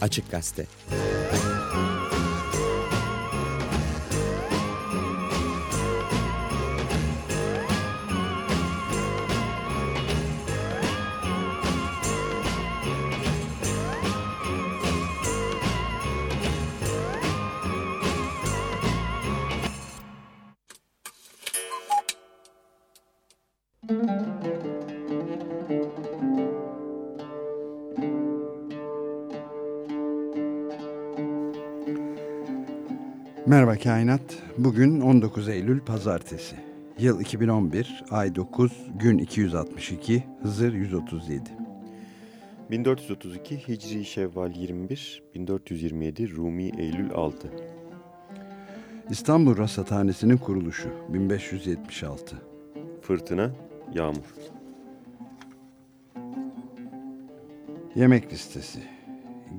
Açık Gazete. Merhaba Kainat. Bugün 19 Eylül Pazartesi. Yıl 2011, ay 9, gün 262, Hızır 137. 1432 Hicri Şevval 21, 1427 Rumi Eylül 6. İstanbul Rasathanesi'nin kuruluşu 1576. Fırtına, yağmur. Yemek listesi.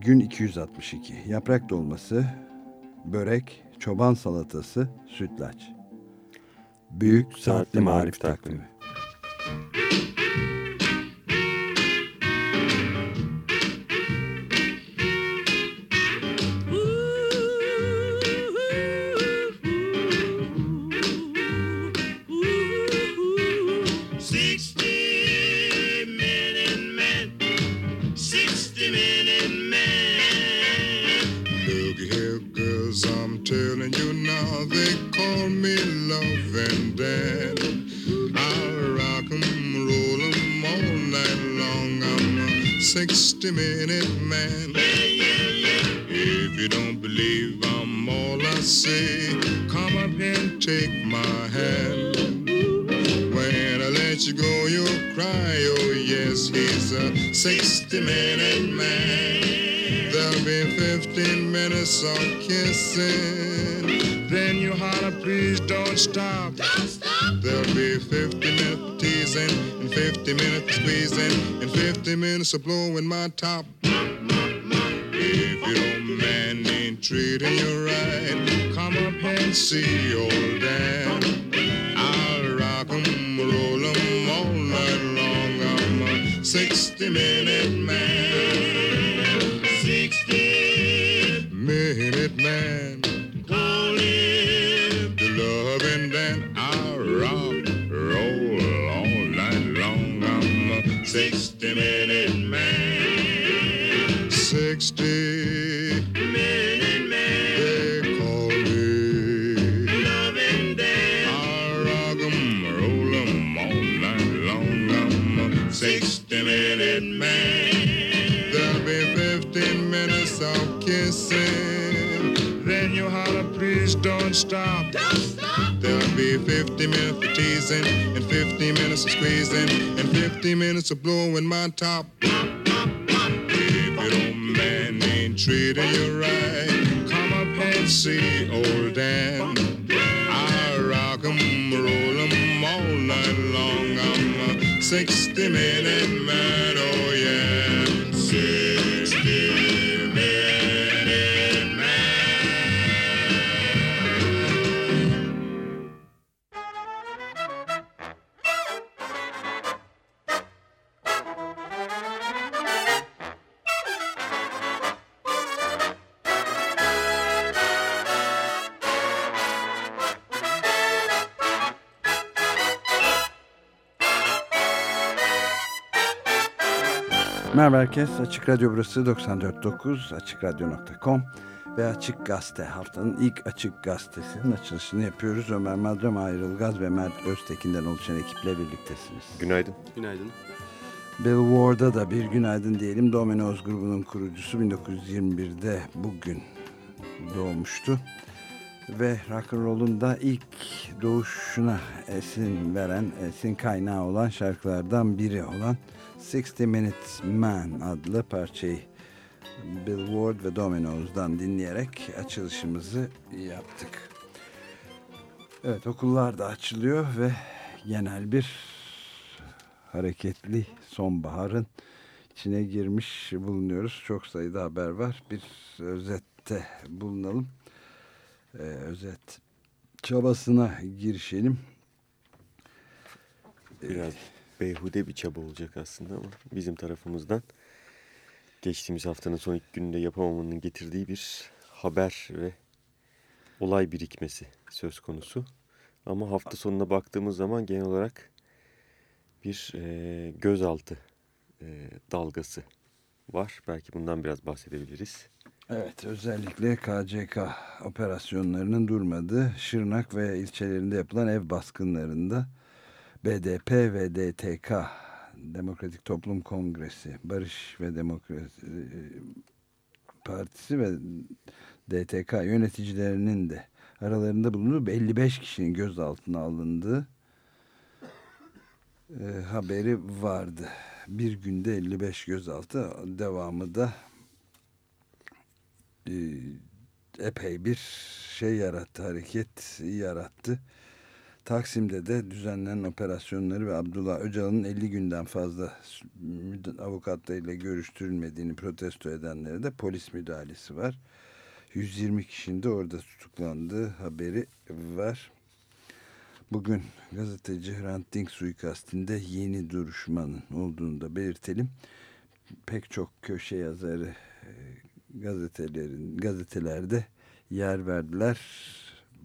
Gün 262. Yaprak dolması, börek, çoban salatası, sütlaç. Büyük Saatli Marif Takvimi. Sixty sixty minute man. If you don't believe I'm all I say, come up and take my hand. When I let you go, you'll cry. Oh, yes, he's a 60 minute man. There'll be 15 minutes of kissing. Then you holler, please don't stop. Don't 50 minutes of blowing my top. If your man ain't treating you right, come up and see old be 50 minutes of teasing, and 50 minutes of squeezing, and 50 minutes of blowing my top. If your man ain't treating you right, come up and see old Dan. I'll rock 'em, roll 'em all night long. I'm a 60 minute man, oh, herkes. Açık Radyo burası 94.9 AçıkRadyo.com ve Açık Gazete haftanın ilk Açık Gazetesi'nin açılışını yapıyoruz. Ömer Madram, Ayrıl Gaz ve Mert Öztekin'den oluşan ekiple birliktesiniz. Günaydın. Günaydın. Bill Ward'a da bir günaydın diyelim. Domino's grubunun kurucusu 1921'de bugün doğmuştu. Ve rock'n'roll'un da ilk doğuşuna esin veren, esin kaynağı olan şarkılardan biri olan 60 Minutes Man adlı parçayı Bill Ward ve Domino's'dan dinleyerek açılışımızı yaptık. Evet okullar da açılıyor ve genel bir hareketli sonbaharın içine girmiş bulunuyoruz. Çok sayıda haber var. Bir özette bulunalım. Ee, özet çabasına girişelim. Biraz beyhude bir çaba olacak aslında ama bizim tarafımızdan. geçtiğimiz haftanın son ilk gününde yapamamanın getirdiği bir haber ve olay birikmesi söz konusu. Ama hafta sonuna baktığımız zaman genel olarak bir e, gözaltı e, dalgası var. Belki bundan biraz bahsedebiliriz. Evet özellikle KCK operasyonlarının durmadığı Şırnak ve ilçelerinde yapılan ev baskınlarında BDP ve DTK Demokratik Toplum Kongresi, Barış ve Demokrasi e, Partisi ve DTK yöneticilerinin de aralarında bulunduğu 55 kişinin gözaltına alındığı e, haberi vardı. Bir günde 55 gözaltı devamı da e, epey bir şey yarattı, hareket yarattı. Taksim'de de düzenlenen operasyonları ve Abdullah Öcalan'ın 50 günden fazla avukatlarıyla görüştürülmediğini protesto edenlere de polis müdahalesi var. 120 kişinin de orada tutuklandığı haberi var. Bugün gazeteci Hrant Dink suikastinde yeni duruşmanın olduğunu da belirtelim. Pek çok köşe yazarı e, gazetelerin gazetelerde yer verdiler.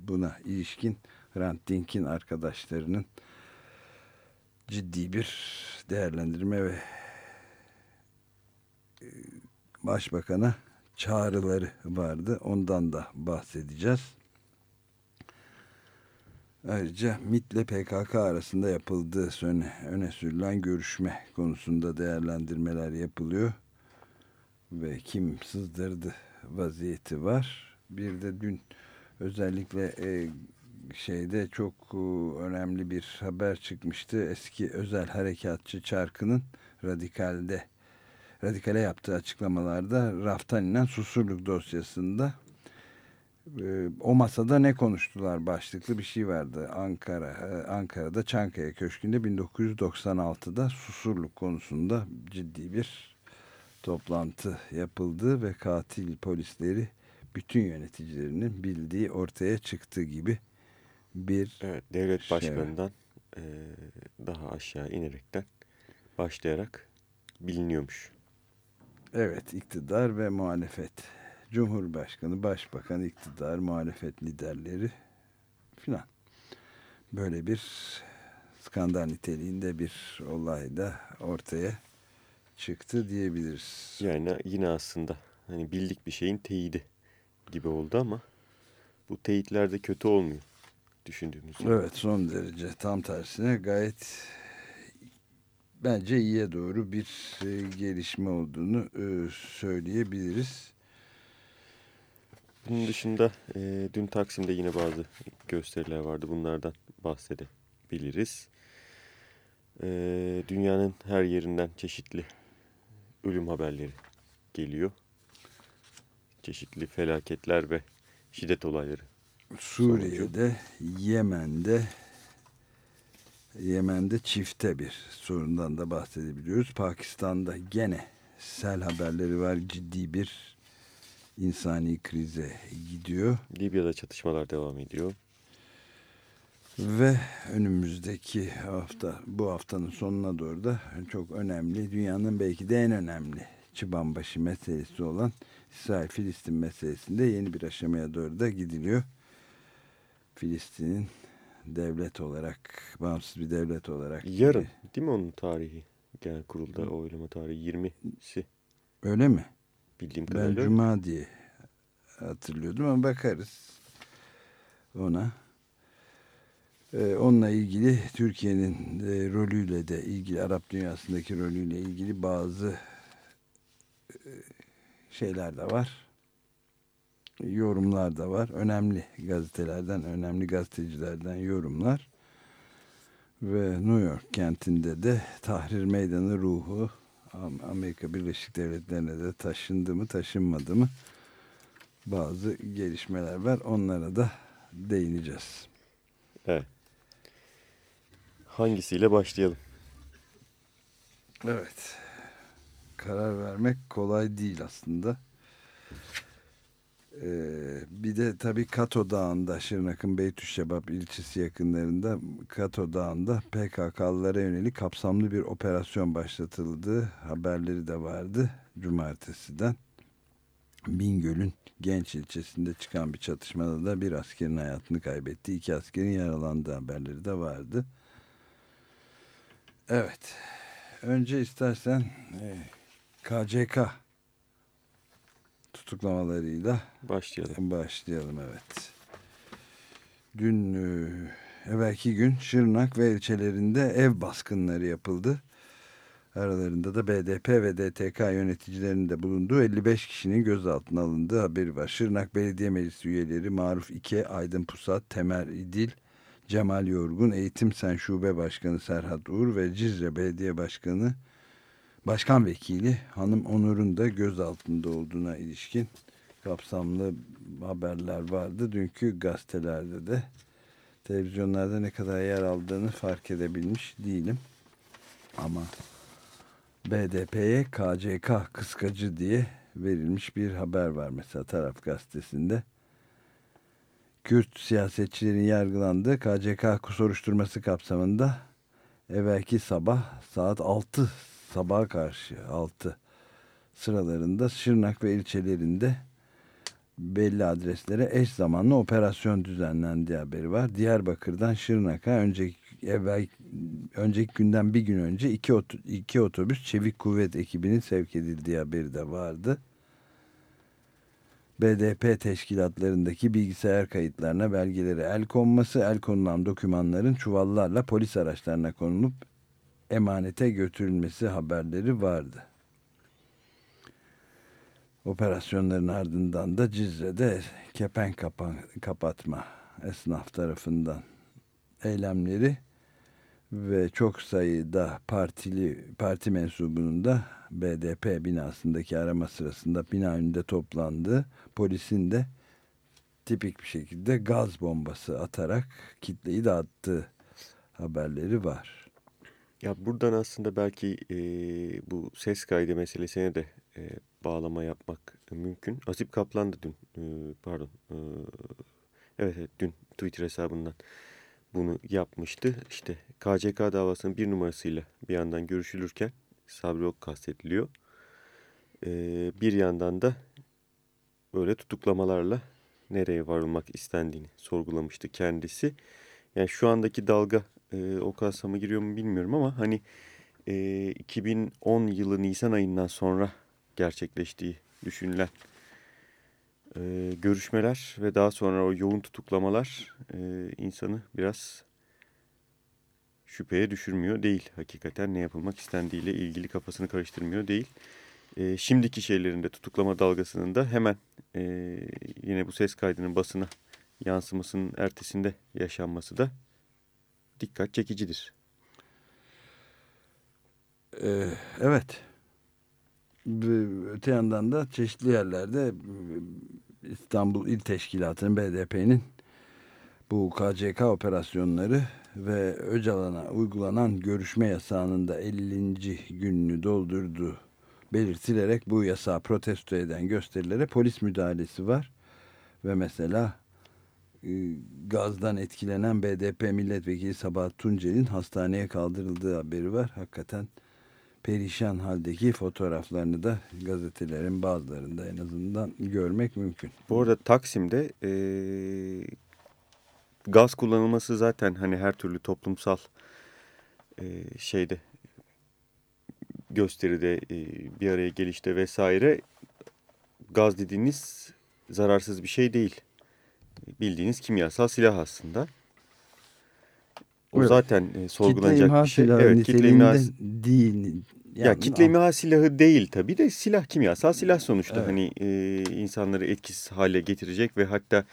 Buna ilişkin Hrant Dink'in arkadaşlarının ciddi bir değerlendirme ve e, başbakana çağrıları vardı. Ondan da bahsedeceğiz. Ayrıca MIT ile PKK arasında yapıldığı öne, öne sürülen görüşme konusunda değerlendirmeler yapılıyor. Ve kim sızdırdı vaziyeti var. Bir de dün özellikle e, şeyde çok e, önemli bir haber çıkmıştı. Eski özel harekatçı Çarkı'nın radikalde radikale yaptığı açıklamalarda raftan inen susurluk dosyasında e, o masada ne konuştular başlıklı bir şey vardı. Ankara e, Ankara'da Çankaya Köşkü'nde 1996'da susurluk konusunda ciddi bir toplantı yapıldı ve katil polisleri bütün yöneticilerinin bildiği ortaya çıktığı gibi bir evet, devlet şey başkanından e, daha aşağı inerekten başlayarak biliniyormuş. Evet iktidar ve muhalefet. Cumhurbaşkanı, başbakan, iktidar, muhalefet liderleri filan. Böyle bir skandal niteliğinde bir olay da ortaya çıktı diyebiliriz. Yani yine aslında hani bildik bir şeyin teyidi gibi oldu ama bu teyitler de kötü olmuyor düşündüğümüz. Evet son derece tam tersine gayet bence iyiye doğru bir e, gelişme olduğunu e, söyleyebiliriz. Bunun dışında e, dün Taksim'de yine bazı gösteriler vardı. Bunlardan bahsedebiliriz. E, dünyanın her yerinden çeşitli ölüm haberleri geliyor. Çeşitli felaketler ve şiddet olayları. Suriye'de, Yemen'de Yemen'de çifte bir sorundan da bahsedebiliyoruz. Pakistan'da gene sel haberleri var. Ciddi bir insani krize gidiyor. Libya'da çatışmalar devam ediyor. Ve önümüzdeki hafta, bu haftanın sonuna doğru da çok önemli, dünyanın belki de en önemli çıbanbaşı meselesi olan İsrail-Filistin meselesinde yeni bir aşamaya doğru da gidiliyor. Filistin'in devlet olarak, bağımsız bir devlet olarak. Yarın değil mi onun tarihi? Genel kurulda oylama tarihi 20'si Öyle mi? bildiğim Ben kadarıyla. Cuma diye hatırlıyordum ama bakarız ona. Ee, onunla ilgili Türkiye'nin e, rolüyle de ilgili Arap dünyasındaki rolüyle ilgili bazı e, şeyler de var. Yorumlar da var. Önemli gazetelerden, önemli gazetecilerden yorumlar. Ve New York kentinde de Tahrir Meydanı ruhu Am- Amerika Birleşik Devletleri'ne de taşındı mı taşınmadı mı bazı gelişmeler var. Onlara da değineceğiz. Evet. Hangisiyle başlayalım? Evet. Karar vermek kolay değil aslında. Ee, bir de tabii Kato Dağı'nda Şırnak'ın Beytüşşebap ilçesi yakınlarında Kato Dağı'nda PKK'lılara yönelik kapsamlı bir operasyon başlatıldığı haberleri de vardı. cumartesiden. Bingöl'ün Genç ilçesinde çıkan bir çatışmada da bir askerin hayatını kaybetti. iki askerin yaralandığı haberleri de vardı. Evet. Önce istersen e, KCK tutuklamalarıyla başlayalım. Başlayalım evet. Dün e, evvelki gün Şırnak ve ilçelerinde ev baskınları yapıldı. Aralarında da BDP ve DTK yöneticilerinin de bulunduğu 55 kişinin gözaltına alındığı haberi var. Şırnak Belediye Meclisi üyeleri Maruf İke, Aydın Pusat, Temer İdil, Cemal Yorgun, Eğitim Sen Şube Başkanı Serhat Uğur ve Cizre Belediye Başkanı Başkan Vekili Hanım Onur'un da gözaltında olduğuna ilişkin kapsamlı haberler vardı. Dünkü gazetelerde de televizyonlarda ne kadar yer aldığını fark edebilmiş değilim. Ama BDP'ye KCK kıskacı diye verilmiş bir haber var mesela taraf gazetesinde. Kürt siyasetçilerin yargılandığı KCK soruşturması kapsamında evvelki sabah saat 6 sabaha karşı 6 sıralarında Şırnak ve ilçelerinde belli adreslere eş zamanlı operasyon düzenlendiği haberi var. Diyarbakır'dan Şırnak'a önceki evvel önceki günden bir gün önce iki, ot iki otobüs çevik kuvvet ekibinin sevk edildiği haberi de vardı. BDP teşkilatlarındaki bilgisayar kayıtlarına belgelere el konması, el konulan dokümanların çuvallarla polis araçlarına konulup emanete götürülmesi haberleri vardı. Operasyonların ardından da Cizre'de kepen kapan, kapatma esnaf tarafından eylemleri ve çok sayıda partili parti mensubunun da BDP binasındaki arama sırasında bina önünde toplandı. Polisin de tipik bir şekilde gaz bombası atarak kitleyi dağıttığı haberleri var. Ya buradan aslında belki e, bu ses kaydı meselesine de e, bağlama yapmak mümkün. Azip Kaplan da dün, e, pardon, e, evet, evet dün Twitter hesabından bunu yapmıştı. İşte KCK davasının bir numarasıyla bir yandan görüşülürken Sabri Ok kastediliyor. Ee, bir yandan da böyle tutuklamalarla nereye varılmak istendiğini sorgulamıştı kendisi. Yani şu andaki dalga e, o kapsama giriyor mu bilmiyorum ama hani e, 2010 yılı Nisan ayından sonra gerçekleştiği düşünülen e, görüşmeler ve daha sonra o yoğun tutuklamalar e, insanı biraz şüpheye düşürmüyor değil. Hakikaten ne yapılmak istendiğiyle ilgili kafasını karıştırmıyor değil. E, şimdiki şeylerinde tutuklama dalgasının da hemen e, yine bu ses kaydının basına yansımasının ertesinde yaşanması da dikkat çekicidir. Ee, evet. Öte yandan da çeşitli yerlerde İstanbul İl Teşkilatı'nın BDP'nin bu KCK operasyonları ve Öcalan'a uygulanan görüşme yasağının da 50. gününü doldurduğu belirtilerek bu yasağı protesto eden gösterilere polis müdahalesi var. Ve mesela e, gazdan etkilenen BDP milletvekili Sabahat Tuncel'in hastaneye kaldırıldığı haberi var. Hakikaten perişan haldeki fotoğraflarını da gazetelerin bazılarında en azından görmek mümkün. Bu arada Taksim'de e, gaz kullanılması zaten hani her türlü toplumsal e, şeyde gösteride e, bir araya gelişte vesaire gaz dediğiniz zararsız bir şey değil. Bildiğiniz kimyasal silah aslında. O evet. zaten e, sorgulanacak kitle bir şey. Evet, kitle imha değil. Yani, ya kitle imha silahı değil tabii de silah kimyasal silah sonuçta. Evet. Hani e, insanları etkisiz hale getirecek ve hatta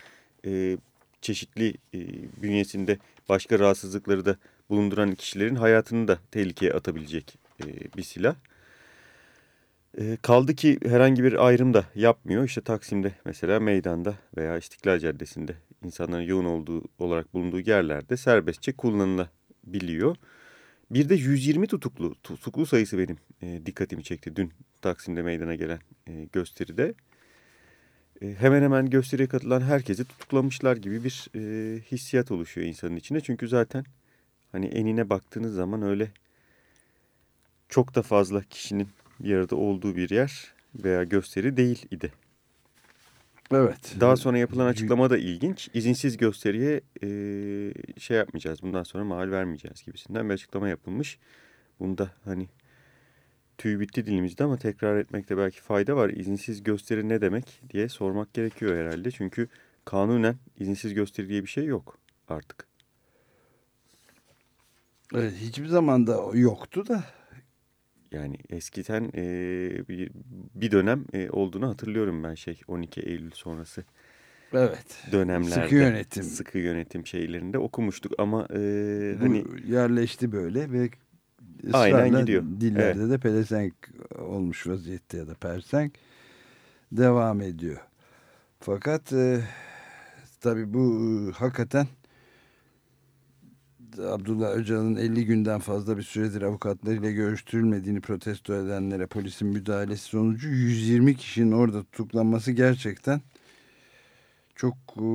e, çeşitli e, bünyesinde başka rahatsızlıkları da bulunduran kişilerin hayatını da tehlikeye atabilecek e, bir silah. E, kaldı ki herhangi bir ayrım da yapmıyor. İşte Taksim'de mesela meydanda veya İstiklal Caddesi'nde insanların yoğun olduğu olarak bulunduğu yerlerde serbestçe kullanılabiliyor. Bir de 120 tutuklu, tutuklu sayısı benim e, dikkatimi çekti dün Taksim'de meydana gelen e, gösteride. E, hemen hemen gösteriye katılan herkesi tutuklamışlar gibi bir e, hissiyat oluşuyor insanın içinde. Çünkü zaten hani enine baktığınız zaman öyle çok da fazla kişinin bir arada olduğu bir yer veya gösteri değil idi. Evet. Daha sonra yapılan açıklama da ilginç. İzinsiz gösteriye e, şey yapmayacağız, bundan sonra mal vermeyeceğiz gibisinden bir açıklama yapılmış. Bunda hani tüy bitti dilimizde ama tekrar etmekte belki fayda var. İzinsiz gösteri ne demek diye sormak gerekiyor herhalde. Çünkü kanunen izinsiz gösteri diye bir şey yok artık. Evet, hiçbir zaman da yoktu da. Yani eskiden e, bir, bir dönem e, olduğunu hatırlıyorum ben şey 12 Eylül sonrası Evet. dönemlerde. Sıkı yönetim. Sıkı yönetim şeylerinde okumuştuk ama e, Bu hani yerleşti böyle ve Aynen gidiyor. Dillerde de pelesenk olmuş vaziyette ya da persenk devam ediyor. Fakat e, tabii bu e, hakikaten Abdullah Öcalan'ın 50 günden fazla bir süredir avukatlarıyla görüştürülmediğini protesto edenlere polisin müdahalesi sonucu 120 kişinin orada tutuklanması gerçekten çok e,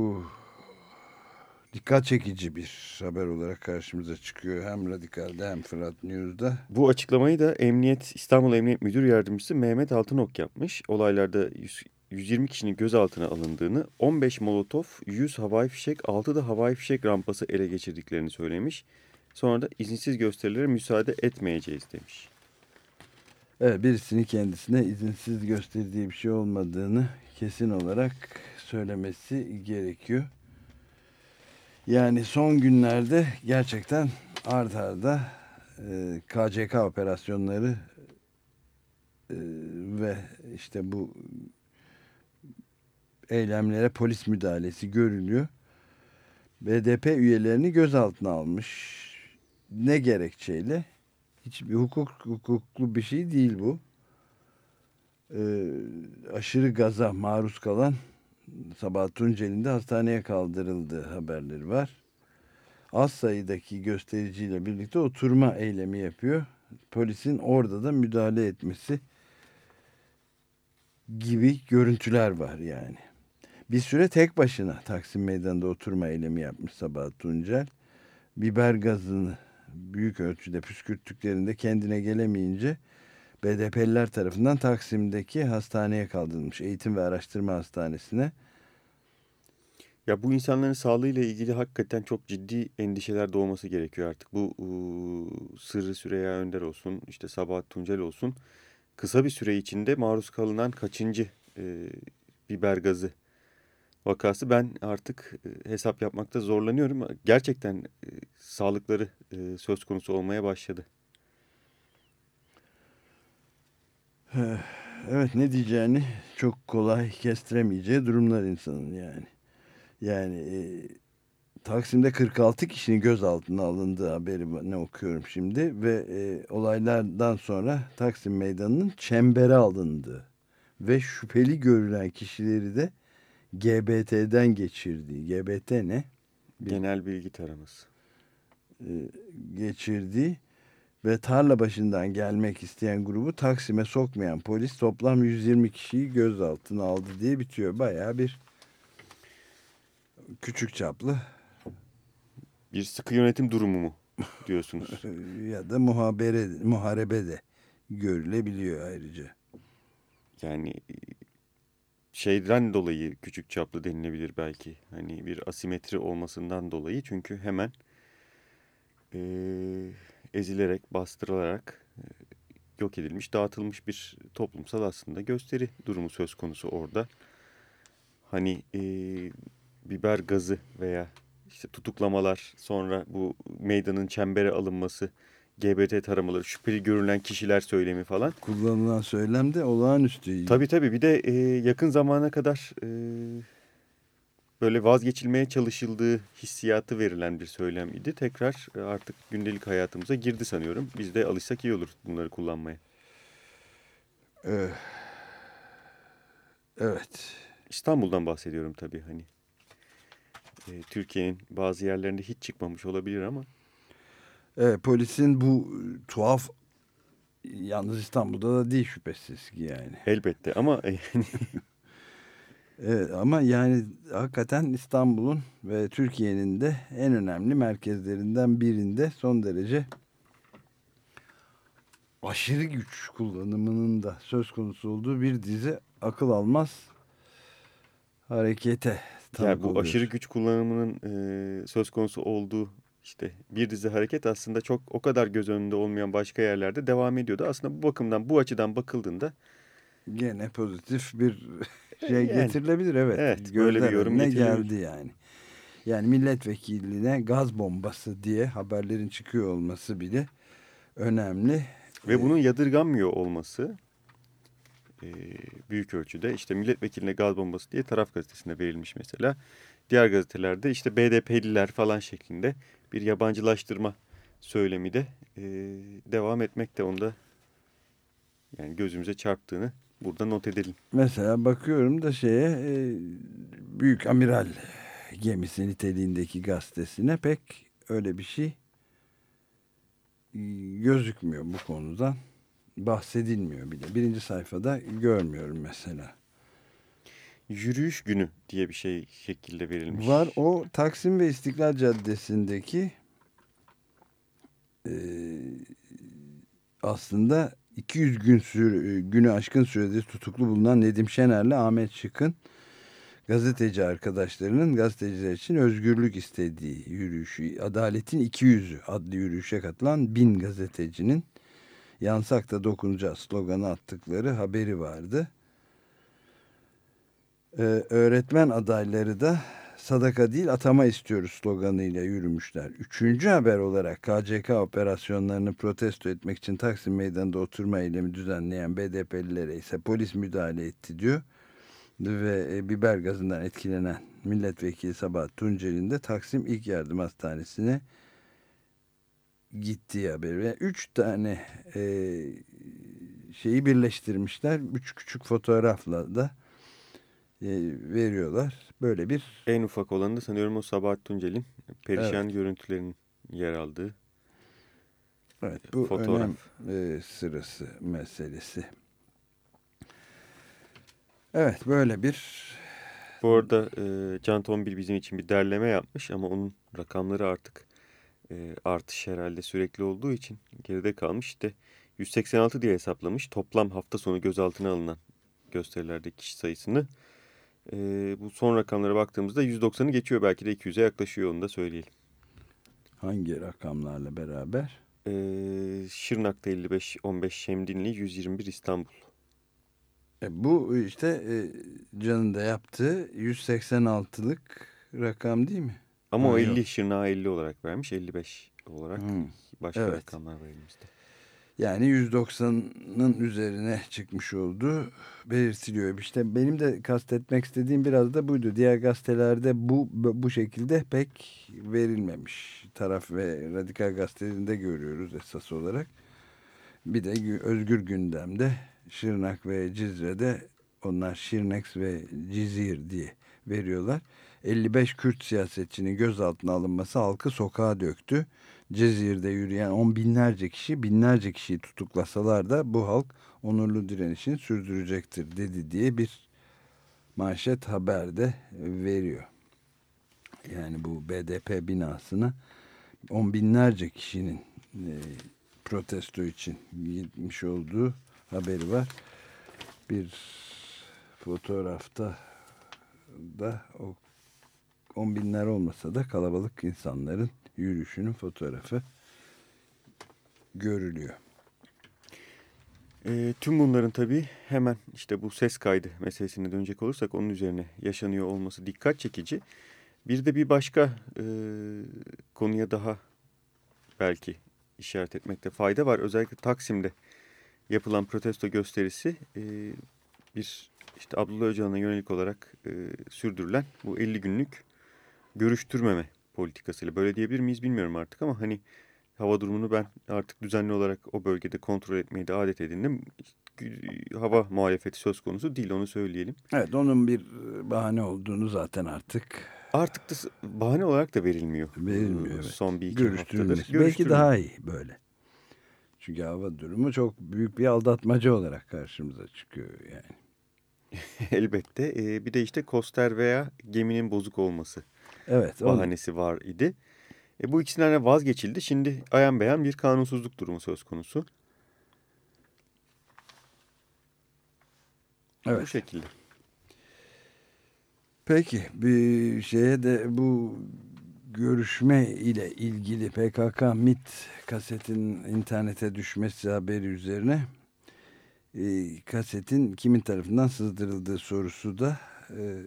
dikkat çekici bir haber olarak karşımıza çıkıyor. Hem Radikal'de hem Fırat News'da. Bu açıklamayı da Emniyet İstanbul Emniyet Müdür Yardımcısı Mehmet Altınok yapmış. Olaylarda 100, 120 kişinin gözaltına alındığını, 15 molotof, 100 havai fişek, 6 da havai fişek rampası ele geçirdiklerini söylemiş. Sonra da izinsiz gösterilere müsaade etmeyeceğiz demiş. Evet, birisinin kendisine izinsiz gösterdiği bir şey olmadığını kesin olarak söylemesi gerekiyor. Yani son günlerde gerçekten ard arda e, KCK operasyonları e, ve işte bu eylemlere polis müdahalesi görülüyor. BDP üyelerini gözaltına almış. Ne gerekçeyle? Hiçbir hukuk hukuklu bir şey değil bu. Ee, aşırı gaza maruz kalan Sabah Tuncel'in de hastaneye kaldırıldığı haberleri var. Az sayıdaki göstericiyle birlikte oturma eylemi yapıyor. Polisin orada da müdahale etmesi gibi görüntüler var yani. Bir süre tek başına Taksim Meydanı'nda oturma eylemi yapmış Sabah Tuncel. Biber gazını büyük ölçüde püskürttüklerinde kendine gelemeyince BDP'liler tarafından Taksim'deki hastaneye kaldırılmış. Eğitim ve Araştırma Hastanesi'ne. Ya bu insanların sağlığıyla ilgili hakikaten çok ciddi endişeler doğması gerekiyor artık. Bu ıı, Sırrı Süreyya Önder olsun, işte Sabahat Tuncel olsun. Kısa bir süre içinde maruz kalınan kaçıncı e, biber gazı vakası ben artık e, hesap yapmakta zorlanıyorum. Gerçekten e, sağlıkları e, söz konusu olmaya başladı. Evet ne diyeceğini çok kolay kestiremeyeceği durumlar insanın yani. Yani e, Taksim'de 46 kişinin gözaltına alındığı haberi ne okuyorum şimdi ve e, olaylardan sonra Taksim Meydanı'nın çembere alındığı ve şüpheli görülen kişileri de GBT'den geçirdiği. GBT ne? Genel bilgi taraması. E, geçirdiği ve tarla başından gelmek isteyen grubu Taksim'e sokmayan polis toplam 120 kişiyi gözaltına aldı diye bitiyor. Bayağı bir küçük çaplı Bir sıkı yönetim durumu mu diyorsunuz? ya da muhabere, muharebe de görülebiliyor ayrıca. Yani şeyden dolayı küçük çaplı denilebilir belki. Hani bir asimetri olmasından dolayı çünkü hemen e, ezilerek, bastırılarak e, yok edilmiş, dağıtılmış bir toplumsal aslında gösteri durumu söz konusu orada. Hani e, biber gazı veya işte tutuklamalar, sonra bu meydanın çembere alınması, GBT taramaları, şüpheli görülen kişiler söylemi falan. Kullanılan söylem de olağanüstü. Tabii tabii bir de e, yakın zamana kadar e, böyle vazgeçilmeye çalışıldığı hissiyatı verilen bir söylem idi. Tekrar e, artık gündelik hayatımıza girdi sanıyorum. Biz de alışsak iyi olur bunları kullanmaya. Ee, evet. İstanbul'dan bahsediyorum tabii hani. E, Türkiye'nin bazı yerlerinde hiç çıkmamış olabilir ama. Evet, polisin bu tuhaf yalnız İstanbul'da da değil şüphesiz ki yani. Elbette ama yani Evet, ama yani hakikaten İstanbul'un ve Türkiye'nin de en önemli merkezlerinden birinde son derece aşırı güç kullanımının da söz konusu olduğu bir dizi akıl almaz harekete tanık Yani bu oluyoruz. aşırı güç kullanımının e, söz konusu olduğu işte bir dizi hareket aslında çok o kadar göz önünde olmayan başka yerlerde devam ediyordu. Aslında bu bakımdan bu açıdan bakıldığında Gene pozitif bir şey Yani, getirilebilir evet. evet, böyle bir yorum getirilebilir. geldi yani. Yani milletvekiline gaz bombası diye haberlerin çıkıyor olması bile önemli. ve bunun yadırganmıyor olması e, büyük ölçüde işte milletvekiline gaz bombası diye taraf gazetesinde verilmiş mesela. Diğer gazetelerde işte BDP'liler falan şeklinde bir yabancılaştırma söylemi de e, devam etmekte onda yani gözümüze çarptığını burada not edelim. Mesela bakıyorum da şeye e, büyük amiral gemisi niteliğindeki gazetesine pek öyle bir şey e, gözükmüyor bu konudan. Bahsedilmiyor bile. Birinci sayfada görmüyorum mesela. Yürüyüş günü diye bir şey şekilde verilmiş. Var o Taksim ve İstiklal Caddesi'ndeki e, aslında 200 gün süre, günü aşkın süredir tutuklu bulunan Nedim Şener'le Ahmet Şık'ın gazeteci arkadaşlarının gazeteciler için özgürlük istediği yürüyüşü, Adaletin 200'ü adlı yürüyüşe katılan bin gazetecinin yansak da dokunacağız sloganı attıkları haberi vardı. Ee, öğretmen adayları da sadaka değil atama istiyoruz sloganıyla yürümüşler. Üçüncü haber olarak KCK operasyonlarını protesto etmek için Taksim Meydanı'nda oturma eylemi düzenleyen BDP'lilere ise polis müdahale etti diyor. Ve e, biber gazından etkilenen milletvekili Sabahat Tuncel'in de Taksim İlk Yardım Hastanesi'ne gittiği haberi. Ve üç tane e, şeyi birleştirmişler. Üç küçük fotoğrafla da e, veriyorlar. Böyle bir En ufak olanı da sanıyorum o Sabahat Tuncel'in perişan görüntülerinin yer aldığı. evet, bu Fotoğraf. önem e, sırası meselesi. Evet böyle bir Bu arada e, Can Tombil bizim için bir derleme yapmış ama onun rakamları artık e, artış herhalde sürekli olduğu için geride kalmış. İşte 186 diye hesaplamış toplam hafta sonu gözaltına alınan gösterilerdeki kişi sayısını. E, bu son rakamlara baktığımızda 190'ı geçiyor belki de 200'e yaklaşıyor onu da söyleyelim. hangi rakamlarla beraber? E, Şırnak'ta 55, 15 Şemdinli, 121 İstanbul. E, bu işte e, Can'ın da yaptığı 186'lık rakam değil mi? Ama Ha, o yok. 50 Şırnak'a 50 olarak vermiş 55 olarak Hmm. başka Evet. rakamlar var elimizde. Yani 190'ın üzerine çıkmış olduğu belirtiliyor. İşte benim de kastetmek istediğim biraz da buydu. Diğer gazetelerde bu bu şekilde pek verilmemiş. Taraf ve Radikal Gazetelerinde görüyoruz esas olarak. Bir de Gü- Özgür Gündem'de Şırnak ve Cizre'de onlar Şirnex ve Cizir diye veriyorlar. 55 Kürt siyasetçinin gözaltına alınması halkı sokağa döktü. Cezir'de yürüyen on binlerce kişi binlerce kişiyi tutuklasalar da bu halk onurlu direnişini sürdürecektir dedi diye bir manşet haberde veriyor. Yani bu BDP binasına on binlerce kişinin e, protesto için gitmiş olduğu haberi var. Bir fotoğrafta da o on binler olmasa da kalabalık insanların yürüyüşünün fotoğrafı görülüyor. E, tüm bunların tabii hemen işte bu ses kaydı meselesine dönecek olursak onun üzerine yaşanıyor olması dikkat çekici. Bir de bir başka e, konuya daha belki işaret etmekte fayda var. Özellikle Taksim'de yapılan protesto gösterisi e, bir işte Abdullah Öcalan'a yönelik olarak e, sürdürülen bu 50 günlük görüştürmeme politikasıyla böyle diyebilir miyiz bilmiyorum artık ama hani hava durumunu ben artık düzenli olarak o bölgede kontrol etmeyi de adet edindim. Hava muhalefeti söz konusu değil onu söyleyelim. Evet onun bir bahane olduğunu zaten artık Artık da bahane olarak da verilmiyor. Verilmiyor, evet. Son bir iki haftadır. görüştürülmesi. Belki daha iyi böyle. Çünkü hava durumu çok büyük bir aldatmaca olarak karşımıza çıkıyor yani. Elbette. Ee, bir de işte koster veya geminin bozuk olması evet, bahanesi var idi. E, bu ikisinden de vazgeçildi. Şimdi ayan beyan bir kanunsuzluk durumu söz konusu. Evet. Bu şekilde. Peki bir şeye de bu görüşme ile ilgili PKK MIT kasetin internete düşmesi haberi üzerine e, kasetin kimin tarafından sızdırıldığı sorusu da e,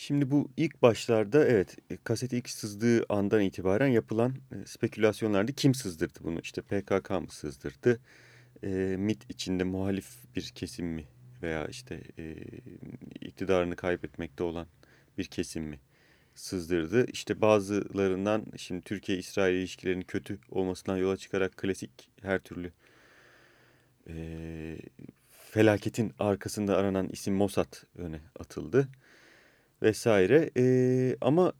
Şimdi bu ilk başlarda evet e, kaset ilk sızdığı andan itibaren yapılan e, spekülasyonlardı. Kim sızdırdı bunu? İşte PKK mı sızdırdı? E, MIT içinde muhalif bir kesim mi? Veya işte e, iktidarını kaybetmekte olan bir kesim mi sızdırdı? İşte bazılarından şimdi Türkiye-İsrail ilişkilerinin kötü olmasından yola çıkarak klasik her türlü e, felaketin arkasında aranan isim Mossad öne atıldı vesaire. Ee, ama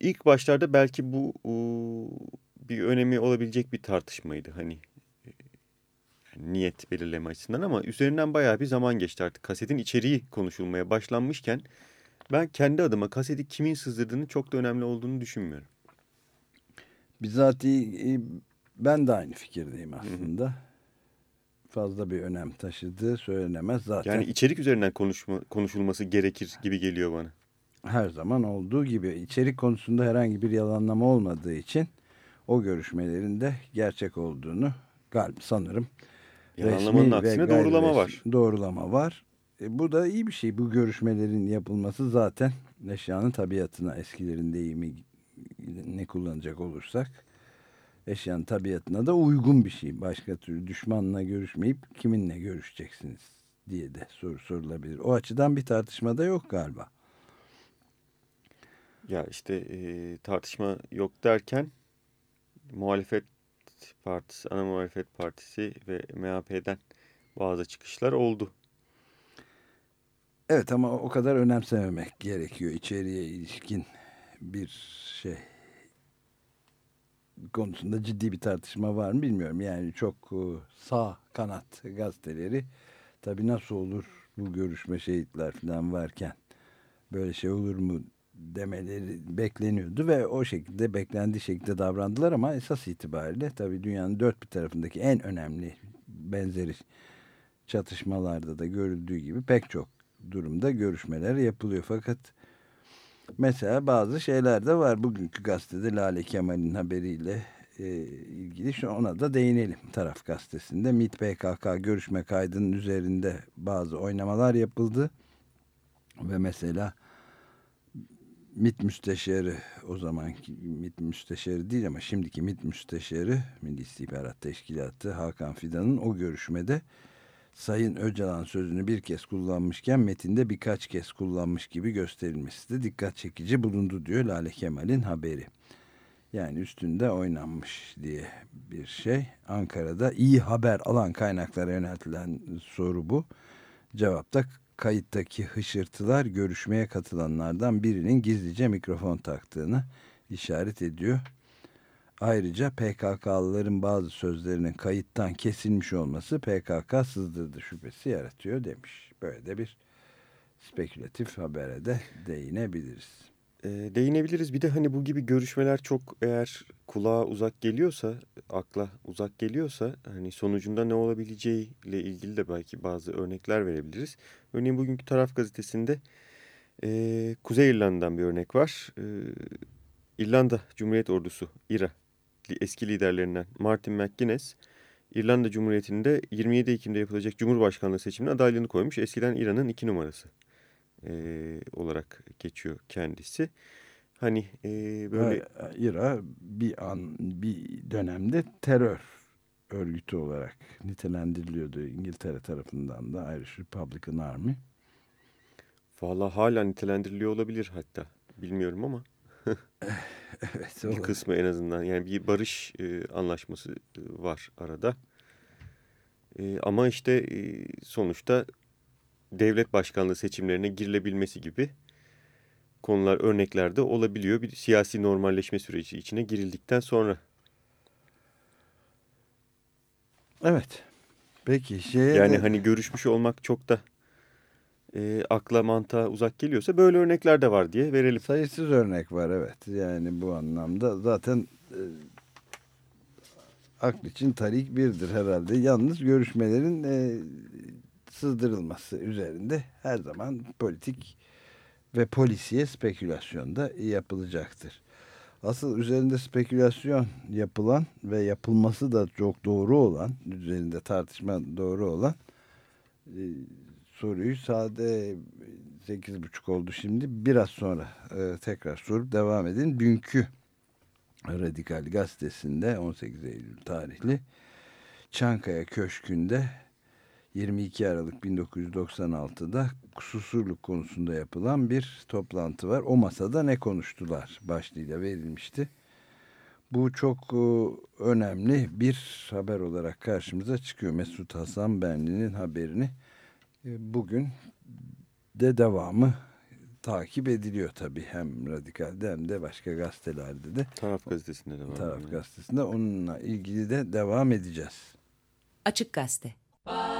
ilk başlarda belki bu u, bir önemi olabilecek bir tartışmaydı hani e, yani niyet belirleme açısından ama üzerinden bayağı bir zaman geçti artık. Kasetin içeriği konuşulmaya başlanmışken ben kendi adıma kaseti kimin sızdırdığını çok da önemli olduğunu düşünmüyorum. bizatihi e, ben de aynı fikirdeyim aslında. Fazla bir önem taşıdığı söylenemez zaten. Yani içerik üzerinden konuşma, konuşulması gerekir gibi geliyor bana. her zaman olduğu gibi içerik konusunda herhangi bir yalanlama olmadığı için o görüşmelerin de gerçek olduğunu galiba sanırım. Yalanlamanın aksine doğrulama var. Doğrulama var. E, bu da iyi bir şey. Bu görüşmelerin yapılması zaten eşyanın tabiatına eskilerin deyimi ne kullanacak olursak eşyanın tabiatına da uygun bir şey. Başka türlü düşmanla görüşmeyip kiminle görüşeceksiniz diye de soru sorulabilir. O açıdan bir tartışma da yok galiba. Ya işte e, tartışma yok derken muhalefet partisi, ana muhalefet partisi ve MHP'den bazı çıkışlar oldu. Evet ama o kadar önemsememek gerekiyor içeriye ilişkin bir şey konusunda ciddi bir tartışma var mı bilmiyorum. Yani çok e, sağ kanat gazeteleri tabii nasıl olur bu görüşme şehitler falan varken böyle şey olur mu demeleri bekleniyordu ve o şekilde beklendiği şekilde davrandılar ama esas itibariyle tabii dünyanın dört bir tarafındaki en önemli benzeri çatışmalarda da görüldüğü gibi pek çok durumda görüşmeler yapılıyor. Fakat mesela bazı şeyler de var. Bugünkü gazetede Lale Kemal'in haberiyle e, ilgili şu ona da değinelim. Taraf gazetesinde MİT PKK görüşme kaydının üzerinde bazı oynamalar yapıldı. Ve mesela MİT müsteşarı o zamanki MİT müsteşarı değil ama şimdiki MİT müsteşarı Milli İstihbarat Teşkilatı Hakan Fidan'ın o görüşmede Sayın Öcalan sözünü bir kez kullanmışken metinde birkaç kez kullanmış gibi gösterilmesi de dikkat çekici bulundu diyor Lale Kemal'in haberi. Yani üstünde oynanmış diye bir şey. Ankara'da iyi haber alan kaynaklara yöneltilen soru bu. Cevapta kayıttaki hışırtılar görüşmeye katılanlardan birinin gizlice mikrofon taktığını işaret ediyor. Ayrıca PKK'lıların bazı sözlerinin kayıttan kesilmiş olması PKK sızdırdı şüphesi yaratıyor demiş. Böyle de bir spekülatif habere de değinebiliriz. E, değinebiliriz. Bir de hani bu gibi görüşmeler çok eğer kulağa uzak geliyorsa, akla uzak geliyorsa hani sonucunda ne olabileceği ile ilgili de belki bazı örnekler verebiliriz. Örneğin bugünkü Taraf gazetesinde e, Kuzey İrlanda'dan bir örnek var. E, İrlanda Cumhuriyet Ordusu, İRA eski liderlerinden Martin McGuinness, İrlanda Cumhuriyeti'nde 27 Ekim'de yapılacak Cumhurbaşkanlığı seçimine adaylığını koymuş. Eskiden İran'ın iki numarası e, olarak geçiyor kendisi. Hani e, böyle Ve İRA bir an bir dönemde terör örgütü olarak nitelendiriliyordu İngiltere tarafından da Irish Republican Army. valla hala nitelendiriliyor olabilir hatta. Bilmiyorum ama Evet, bir olabilir. kısmı en azından. Yani bir barış e, anlaşması e, var arada. E, ama işte e, sonuçta devlet başkanlığı seçimlerine girilebilmesi gibi konular örneklerde olabiliyor. Bir siyasi normalleşme süreci içine girildikten sonra. Evet. Peki şeye Yani de- hani görüşmüş olmak çok da e, akla mantığa uzak geliyorsa böyle örnekler de var diye verelim. Sayısız örnek var evet. Yani bu anlamda zaten e, akl için tarik birdir herhalde. Yalnız görüşmelerin e, sızdırılması üzerinde her zaman politik ve polisiye spekülasyon da yapılacaktır. Asıl üzerinde spekülasyon yapılan ve yapılması da çok doğru olan, üzerinde tartışma doğru olan e, soruyu sade 8.30 oldu şimdi. Biraz sonra e, tekrar sorup devam edin. Dünkü Radikal Gazetesi'nde 18 Eylül tarihli Çankaya Köşkü'nde 22 Aralık 1996'da susurluk konusunda yapılan bir toplantı var. O masada ne konuştular başlığıyla verilmişti. Bu çok e, önemli bir haber olarak karşımıza çıkıyor. Mesut Hasan Benli'nin haberini e, bugün de devamı takip ediliyor tabii. Hem Radikal'de hem de başka gazetelerde de. Taraf gazetesinde de var. Taraf yani. gazetesinde onunla ilgili de devam edeceğiz. Açık Gazete. Monday,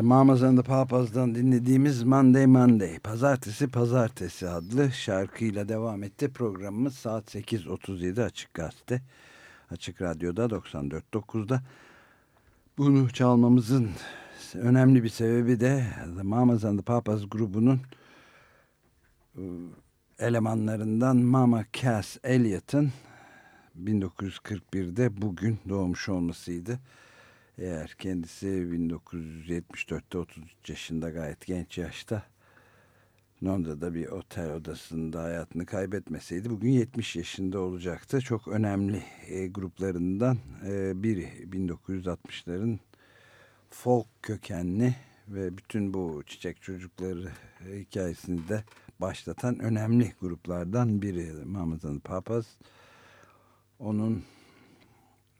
The Mamas and the Papas'dan dinlediğimiz Monday Monday, Pazartesi Pazartesi adlı şarkıyla devam etti. Programımız saat 8.37 Açık Gazete, Açık Radyo'da 94.9'da. Bunu çalmamızın önemli bir sebebi de The Mamas and the Papas grubunun e, elemanlarından Mama Cass Elliott'ın 1941'de bugün doğmuş olmasıydı. Eğer kendisi 1974'te 33 yaşında gayet genç yaşta Londra'da bir otel odasında hayatını kaybetmeseydi bugün 70 yaşında olacaktı. Çok önemli e, gruplarından e, biri 1960'ların folk kökenli ve bütün bu çiçek çocukları hikayesini de başlatan önemli gruplardan biri Mahmut the Papas. Onun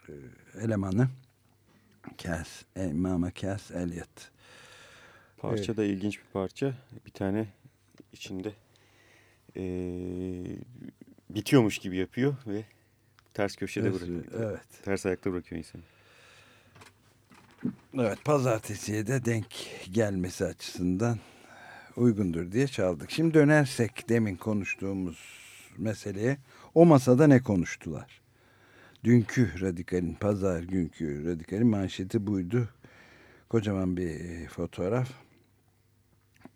e, elemanı Cass, e, Mama Cass Elliot. Parça da ilginç bir parça. Bir tane içinde e, bitiyormuş gibi yapıyor ve ters köşede Evet, bırakıyor. evet. Ters ayakta bırakıyor insanı. Evet pazartesiye de denk gelmesi açısından uygundur diye çaldık. Şimdi dönersek demin konuştuğumuz meseleye o masada ne konuştular? Dünkü radikalin pazar günkü radikalin manşeti buydu. Kocaman bir fotoğraf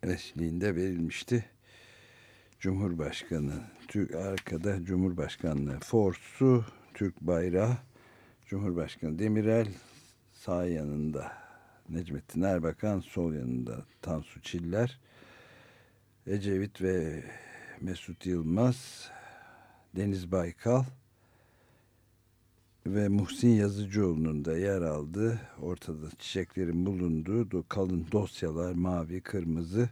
eşliğinde verilmişti. Cumhurbaşkanı Türk arkada Cumhurbaşkanlığı forsu Türk bayrağı Cumhurbaşkanı Demirel sağ yanında Necmettin Erbakan, sol yanında Tansu Çiller, Ecevit ve Mesut Yılmaz, Deniz Baykal ve Muhsin Yazıcıoğlu'nun da yer aldığı, ortada çiçeklerin bulunduğu kalın dosyalar, mavi, kırmızı,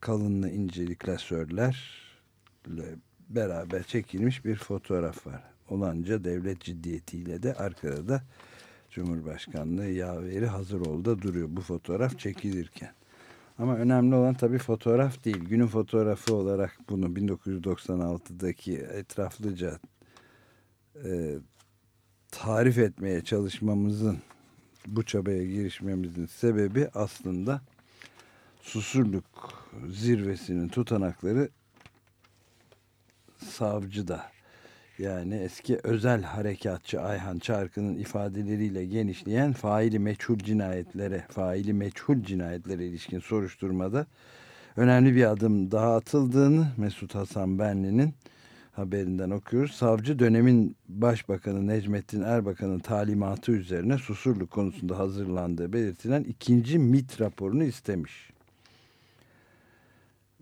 kalınlı inceli klasörlerle beraber çekilmiş bir fotoğraf var. Olanca devlet ciddiyetiyle de arkada da Cumhurbaşkanlığı yaveri hazır oldu duruyor bu fotoğraf çekilirken. Ama önemli olan tabii fotoğraf değil. Günün fotoğrafı olarak bunu 1996'daki etraflıca e, tarif etmeye çalışmamızın bu çabaya girişmemizin sebebi aslında Susurluk zirvesinin tutanakları savcıda. Yani eski özel harekatçı Ayhan Çarkı'nın ifadeleriyle genişleyen faili meçhul cinayetlere, faili meçhul cinayetlere ilişkin soruşturmada önemli bir adım daha atıldığını Mesut Hasan Benli'nin haberinden okuyoruz. Savcı dönemin Başbakanı Necmettin Erbakan'ın talimatı üzerine Susurluk konusunda hazırlandığı belirtilen ikinci MIT raporunu istemiş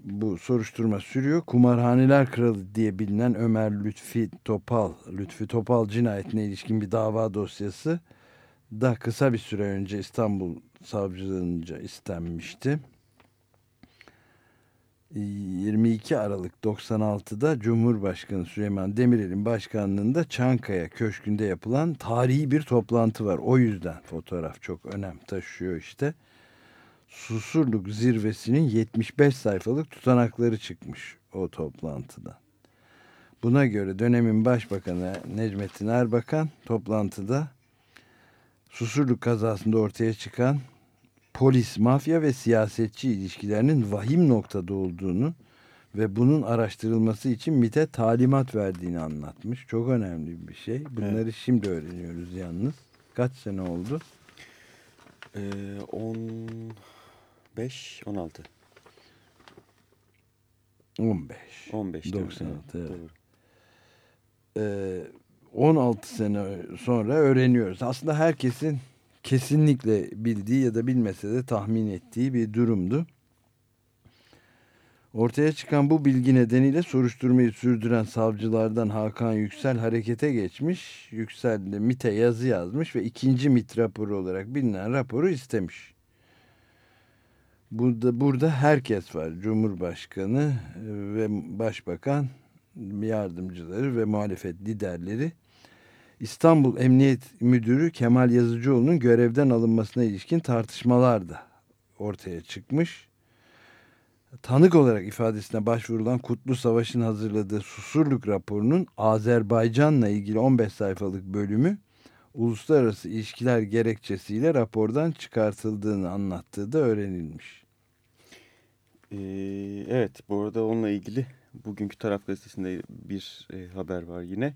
bu soruşturma sürüyor. Kumarhaneler Kralı diye bilinen Ömer Lütfi Topal, Lütfi Topal cinayetine ilişkin bir dava dosyası da kısa bir süre önce İstanbul Savcılığınca istenmişti. 22 Aralık 96'da Cumhurbaşkanı Süleyman Demirel'in başkanlığında Çankaya Köşkü'nde yapılan tarihi bir toplantı var. O yüzden fotoğraf çok önem taşıyor işte. Susurluk zirvesinin 75 sayfalık tutanakları çıkmış o toplantıdan. Buna göre dönemin başbakanı Necmettin Erbakan toplantıda Susurluk kazasında ortaya çıkan polis, mafya ve siyasetçi ilişkilerinin vahim noktada olduğunu ve bunun araştırılması için MİT'e talimat verdiğini anlatmış. Çok önemli bir şey. Bunları şimdi öğreniyoruz yalnız. Kaç sene oldu? Ee, 15, 16, 15. 15. değil mi? 96, evet. Doğru. Ee, 16 sene sonra öğreniyoruz. Aslında herkesin kesinlikle bildiği ya da bilmese de tahmin ettiği bir durumdu. Ortaya çıkan bu bilgi nedeniyle soruşturmayı sürdüren savcılardan Hakan Yüksel harekete geçmiş. Yüksel de MIT'e yazı yazmış ve ikinci MIT raporu olarak bilinen raporu istemiş. Burada, burada herkes var. Cumhurbaşkanı e, ve Başbakan yardımcıları ve muhalefet liderleri İstanbul Emniyet Müdürü Kemal Yazıcıoğlu'nun görevden alınmasına ilişkin tartışmalar da ortaya çıkmış. Tanık olarak ifadesine başvurulan Kutlu Savaş'ın hazırladığı Susurluk raporunun Azerbaycan'la ilgili 15 sayfalık bölümü uluslararası ilişkiler gerekçesiyle rapordan çıkartıldığını anlattığı da öğrenilmiş. Ee, evet bu arada onunla ilgili bugünkü taraf gazetesinde bir e, haber var yine.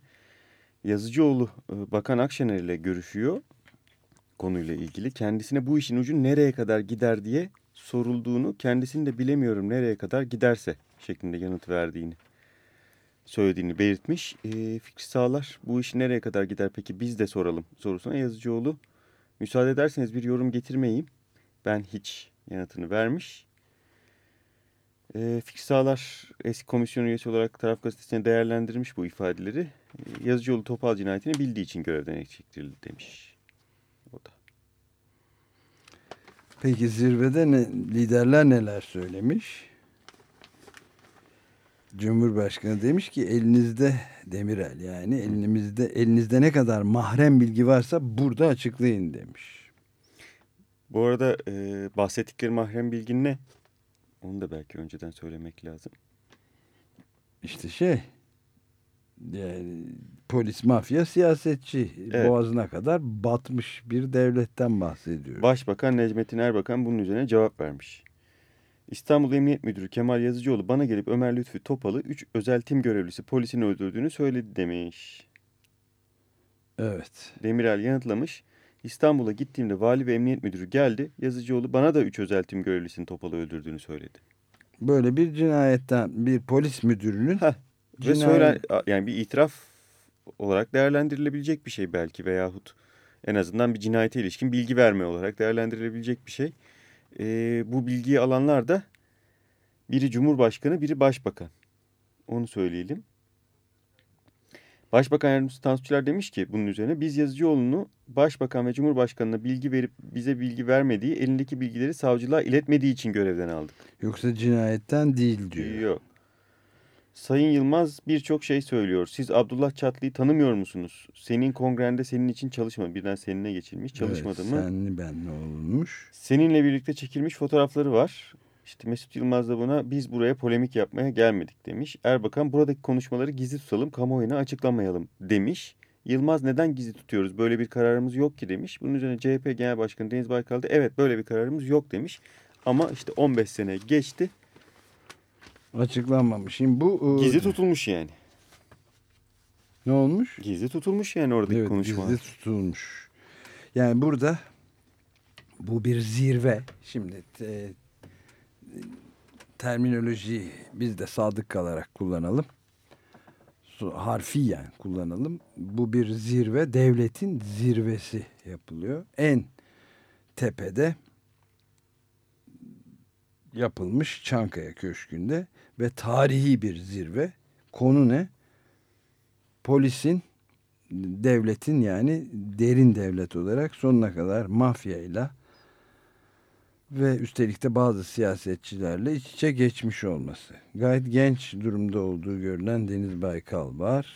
Yazıcıoğlu e, Bakan Akşener ile görüşüyor konuyla ilgili. Kendisine bu işin ucu nereye kadar gider diye sorulduğunu kendisini de bilemiyorum nereye kadar giderse şeklinde yanıt verdiğini söylediğini belirtmiş. E, Fikri Sağlar bu iş nereye kadar gider peki biz de soralım sorusuna Yazıcıoğlu müsaade ederseniz bir yorum getirmeyeyim. Ben hiç yanıtını vermiş. E, Fikri Sağlar eski komisyon üyesi olarak taraf gazetesine değerlendirmiş bu ifadeleri. E, Yazıcıoğlu Topal cinayetini bildiği için görevden çektirildi demiş. O da. Peki zirvede ne, liderler neler söylemiş? Cumhurbaşkanı demiş ki elinizde Demirel yani elinizde elinizde ne kadar mahrem bilgi varsa burada açıklayın demiş. Bu arada e, bahsettikleri mahrem bilgin ne? Onu da belki önceden söylemek lazım. İşte şey yani polis, mafya, siyasetçi Evet. boğazına kadar batmış bir devletten bahsediyoruz. Başbakan Necmettin Erbakan bunun üzerine cevap vermiş. İstanbul Emniyet Müdürü Kemal Yazıcıoğlu bana gelip Ömer Lütfü Topal'ı 3 özel tim görevlisi polisin öldürdüğünü söyledi demiş. evet. Demirel yanıtlamış. İstanbul'a gittiğimde vali ve emniyet müdürü geldi. Yazıcıoğlu bana da 3 özel tim görevlisinin Topal'ı öldürdüğünü söyledi. Böyle bir cinayetten bir polis müdürünün Heh, Ve cinayet- söyle, yani bir itiraf olarak değerlendirilebilecek bir şey belki veyahut en azından bir cinayete ilişkin bilgi verme olarak değerlendirilebilecek bir şey. Ee, bu bilgiyi alanlar da biri Cumhurbaşkanı, biri Başbakan. Onu söyleyelim. Başbakan Yardımcısı Tansu Çiller demiş ki bunun üzerine biz Yazıcıoğlu'nu Başbakan ve Cumhurbaşkanı'na bilgi verip bize bilgi vermediği, elindeki bilgileri savcılığa iletmediği için görevden aldık. yoksa cinayetten değil diyor. Yok. Sayın Yılmaz birçok şey söylüyor. Siz Abdullah Çatlı'yı tanımıyor musunuz? Senin kongrende senin için çalışmadı. Birden seninle geçilmiş. Çalışmadı evet, mı? Senli benli olmuş. Seninle birlikte çekilmiş fotoğrafları var. İşte Mesut Yılmaz da buna biz buraya polemik yapmaya gelmedik demiş. Erbakan buradaki konuşmaları gizli tutalım, kamuoyuna açıklamayalım demiş. Yılmaz neden gizli tutuyoruz? Böyle bir kararımız yok ki demiş. Bunun üzerine CHP Genel Başkanı Deniz Baykal da evet böyle bir kararımız yok demiş. Ama işte 15 sene geçti. Açıklanmamış. Şimdi bu e, Gizli tutulmuş yani. ne olmuş? Gizli tutulmuş yani oradaki Evet, konuşmalar. gizli tutulmuş. Yani burada bu bir zirve. Şimdi e, terminolojiyi biz de sadık kalarak kullanalım. Harfiyen kullanalım. Bu bir zirve. Devletin zirvesi yapılıyor. En tepede yapılmış Çankaya Köşkü'nde ve tarihi bir zirve. Konu ne? Polisin devletin yani derin devlet olarak sonuna kadar mafyayla ve üstelik de bazı siyasetçilerle iç içe geçmiş olması. Gayet genç durumda olduğu görülen Deniz Baykal var.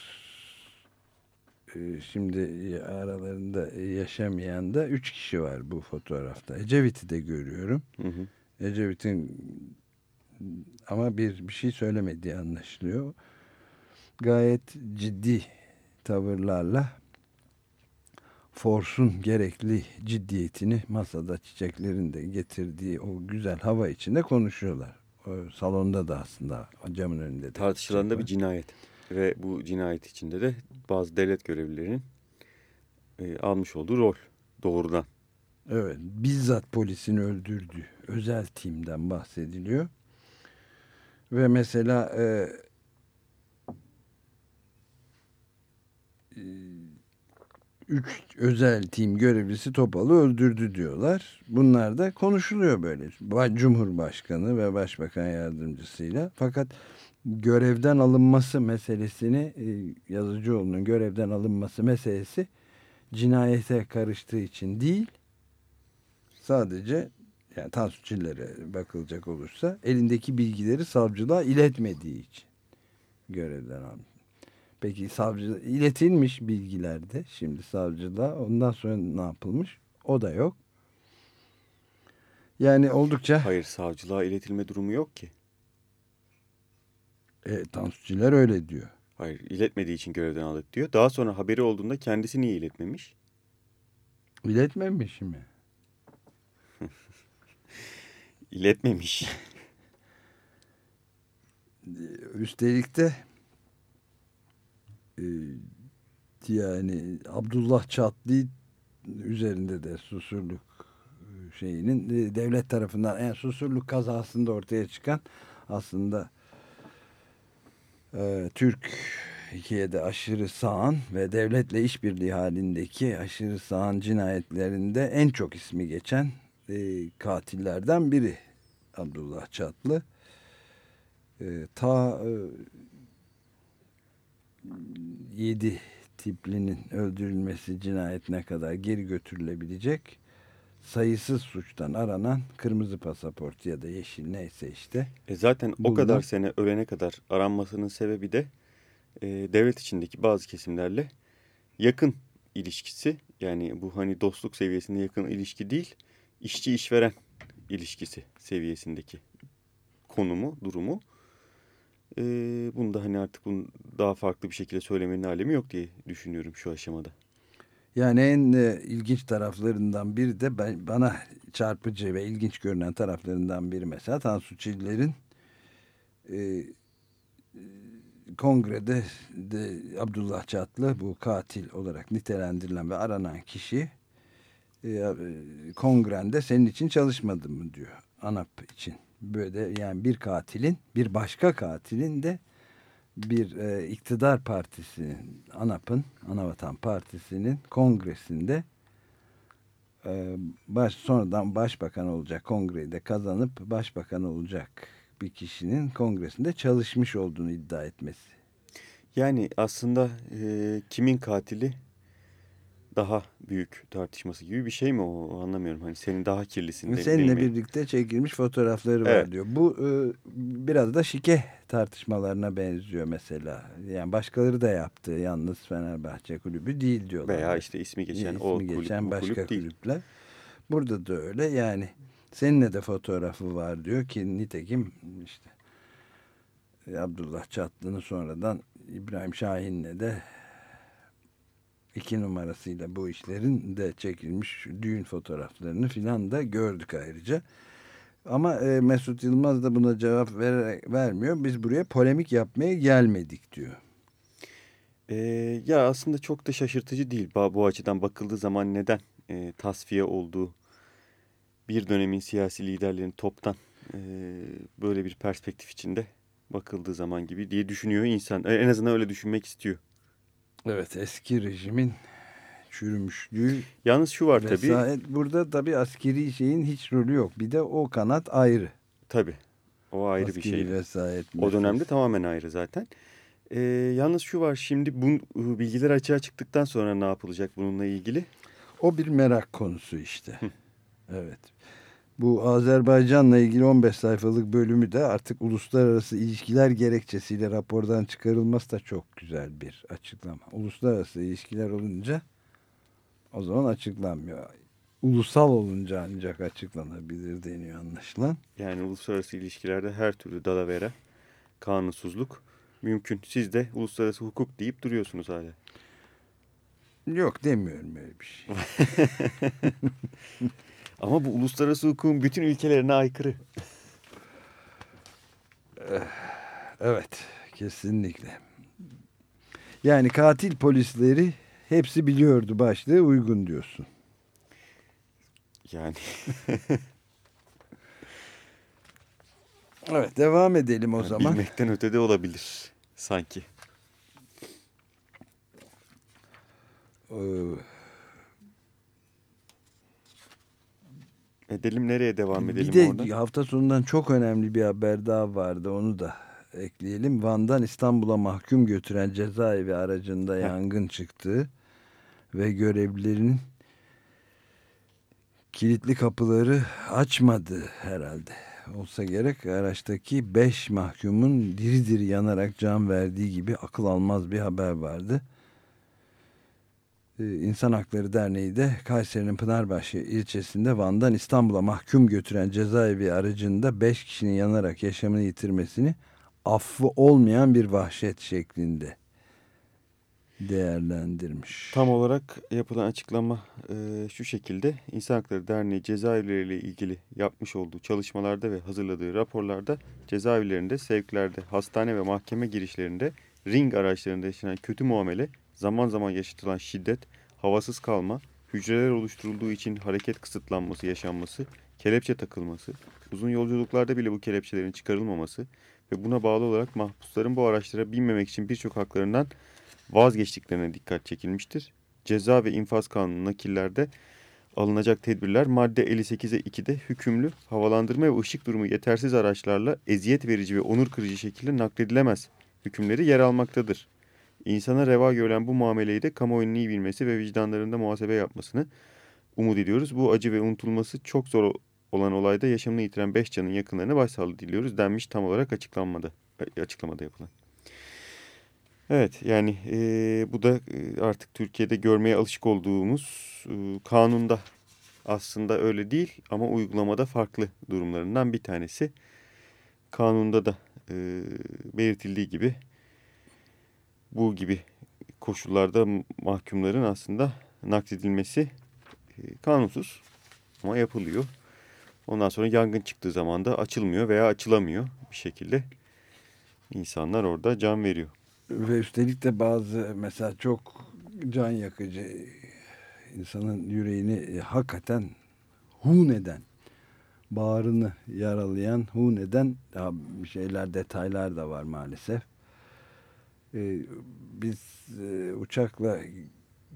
Ee, Şimdi aralarında yaşamayan da üç kişi var bu fotoğrafta. Ecevit'i de görüyorum. Hı hı. Ecevit'in ama bir bir şey söylemediği anlaşılıyor. Gayet ciddi tavırlarla Fors'un gerekli ciddiyetini masada çiçeklerin de getirdiği o güzel hava içinde konuşuyorlar. O salonda da aslında camın önünde de. Tartışılan da bir cinayet. Ve bu cinayet içinde de bazı devlet görevlilerinin e, almış olduğu rol doğrudan. Evet, bizzat polisin öldürdüğü özel timden bahsediliyor. Ve mesela e, e, üç özel tim görevlisi Topal'ı öldürdü diyorlar. Bunlar da konuşuluyor böyle. Ba- Cumhurbaşkanı ve Başbakan Yardımcısıyla. Fakat görevden alınması meselesini e, Yazıcıoğlu'nun görevden alınması meselesi cinayete karıştığı için değil sadece yani Tansu Çiller'e bakılacak olursa elindeki bilgileri savcılığa iletmediği için görevden almış. Peki savcı iletilmiş bilgilerde şimdi savcılığa ondan sonra ne yapılmış? O da yok. Yani oldukça Hayır savcılığa iletilme durumu yok ki. e, Tansu Çiller öyle diyor. Hayır iletmediği için görevden aldık diyor. Daha sonra haberi olduğunda kendisi niye iletmemiş? İletmemiş mi? İletmemiş. Üstelik de yani Abdullah Çatlı üzerinde de susurluk e, şeyinin e, devlet tarafından yani susurluk kazasında ortaya çıkan aslında e, Türkiye'de aşırı sağan ve devletle işbirliği halindeki aşırı sağan cinayetlerinde en çok ismi geçen e, katillerden biri Abdullah Çatlı. E, ta e, 7 tiplinin öldürülmesi cinayetine kadar geri götürülebilecek sayısız suçtan aranan kırmızı pasaport ya da yeşil neyse işte. E zaten o Bulunan- kadar sene ölene kadar aranmasının sebebi de e, devlet içindeki bazı kesimlerle yakın ilişkisi. Yani bu hani dostluk seviyesinde yakın ilişki değil, işçi işveren ilişkisi seviyesindeki konumu, durumu. E, bunu da hani artık bunu daha farklı bir şekilde söylemenin alemi yok diye düşünüyorum şu aşamada. Yani en e, ilginç taraflarından biri de ben, bana çarpıcı ve ilginç görünen taraflarından biri mesela Tansu Çiller'in e, e, kongrede de Abdullah Çatlı bu katil olarak nitelendirilen ve aranan kişi e, e, kongrende senin için çalışmadı mı diyor ANAP için. Böyle yani bir katilin bir başka katilin de bir e, iktidar partisinin ANAP'ın Anavatan Partisi'nin kongresinde e, baş, sonradan başbakan olacak kongreyi de kazanıp başbakan olacak bir kişinin kongresinde çalışmış olduğunu iddia etmesi. Yani aslında e, kimin katili daha büyük tartışması gibi bir şey mi o anlamıyorum. Hani senin daha kirlisin. de- Seninle değil mi? birlikte çekilmiş fotoğrafları var Evet. diyor. Bu e, biraz da şike tartışmalarına benziyor mesela. Yani başkaları da yaptı. Yalnız Fenerbahçe kulübü değil diyorlar. Veya işte ismi geçen ismi o kulüp, geçen bu başka kulüp değil. kulüpler. Burada da öyle yani seninle de fotoğrafı var diyor ki nitekim işte Abdullah Çatlı'nın sonradan İbrahim Şahin'le de iki numarasıyla bu işlerin de çekilmiş düğün fotoğraflarını filan da gördük ayrıca. Ama e, Mesut Yılmaz da buna cevap vererek, vermiyor. Biz buraya polemik yapmaya gelmedik diyor. Ee, ya aslında çok da şaşırtıcı değil bu, bu açıdan bakıldığı zaman neden e, tasfiye olduğu bir dönemin siyasi liderlerin toptan e, böyle bir perspektif içinde bakıldığı zaman gibi diye düşünüyor insan. E, En azından öyle düşünmek istiyor. Evet eski rejimin çürümüşlüğü Yalnız şu var tabii. Burada tabii askeri şeyin hiç rolü yok. Bir de o kanat ayrı. Tabii. O ayrı bir Askeri şey. vesayet O dönemde tamamen ayrı zaten. Ee, yalnız şu var şimdi bu ıı, bilgiler açığa çıktıktan sonra ne yapılacak bununla ilgili? O bir merak konusu işte. evet. Bu Azerbaycan'la ilgili 15 sayfalık bölümü de artık uluslararası ilişkiler gerekçesiyle rapordan çıkarılması da çok güzel bir açıklama. Uluslararası ilişkiler olunca o zaman açıklanmıyor. Ulusal olunca ancak açıklanabilir deniyor anlaşılan. Yani uluslararası ilişkilerde her türlü dalavera, kanunsuzluk mümkün. Siz de uluslararası hukuk deyip duruyorsunuz hala. Yok demiyorum öyle bir şey. Ama bu uluslararası hukukun bütün ülkelerine aykırı. Evet, kesinlikle. Yani katil polisleri hepsi biliyordu başlığı uygun diyorsun. Yani Evet, devam edelim o yani zaman. bilmekten ötede olabilir sanki. Ee, Edelim nereye devam edelim bir de oradan? hafta sonundan çok önemli bir haber daha vardı. Onu da ekleyelim. Van'dan İstanbul'a mahkum götüren cezaevi aracında yangın çıktı. Ve görevlilerin kilitli kapıları açmadı herhalde. Olsa gerek araçtaki 5 mahkumun diri diri yanarak can verdiği gibi akıl almaz bir haber vardı. Ee, İnsan Hakları Derneği de Kayseri'nin Pınarbaşı ilçesinde Van'dan İstanbul'a mahkum götüren cezaevi aracında 5 kişinin yanarak yaşamını yitirmesini affı olmayan bir vahşet şeklinde değerlendirmiş. Tam olarak yapılan açıklama e, şu şekilde. İnsan Hakları Derneği cezaevleriyle ilgili yapmış olduğu çalışmalarda ve hazırladığı raporlarda cezaevlerinde, sevklerde, hastane ve mahkeme girişlerinde ring araçlarında yaşanan kötü muamele, zaman zaman yaşatılan şiddet, havasız kalma, hücreler oluşturulduğu için hareket kısıtlanması yaşanması, kelepçe takılması, uzun yolculuklarda bile bu kelepçelerin çıkarılmaması ve buna bağlı olarak mahpusların bu araçlara binmemek için birçok haklarından vazgeçtiklerine dikkat çekilmiştir. Ceza ve infaz kanunu nakillerde alınacak tedbirler madde 58'e 2'de hükümlü havalandırma ve ışık durumu yetersiz araçlarla eziyet verici ve onur kırıcı şekilde nakledilemez hükümleri yer almaktadır. İnsana reva görülen bu muameleyi de kamuoyunun iyi bilmesi ve vicdanlarında muhasebe yapmasını, umut ediyoruz. Bu acı ve unutulması çok zor olan olayda yaşamını yitiren 5 canın yakınlarına başsağlığı diliyoruz denmiş tam olarak açıklanmadı. Açıklamada yapılan. Evet yani e, bu da e, artık Türkiye'de görmeye alışık olduğumuz e, kanunda aslında öyle değil ama uygulamada farklı durumlarından bir tanesi. Kanunda da e, belirtildiği gibi bu gibi koşullarda mahkumların aslında nakledilmesi e, kanunsuz ama yapılıyor. Ondan sonra yangın çıktığı zaman da açılmıyor veya açılamıyor bir şekilde. insanlar orada can veriyor. Ve üstelik de bazı mesela çok can yakıcı insanın yüreğini e, hakikaten hun eden, bağrını yaralayan, hun eden şeyler, detaylar da var maalesef. Ee, biz e, uçakla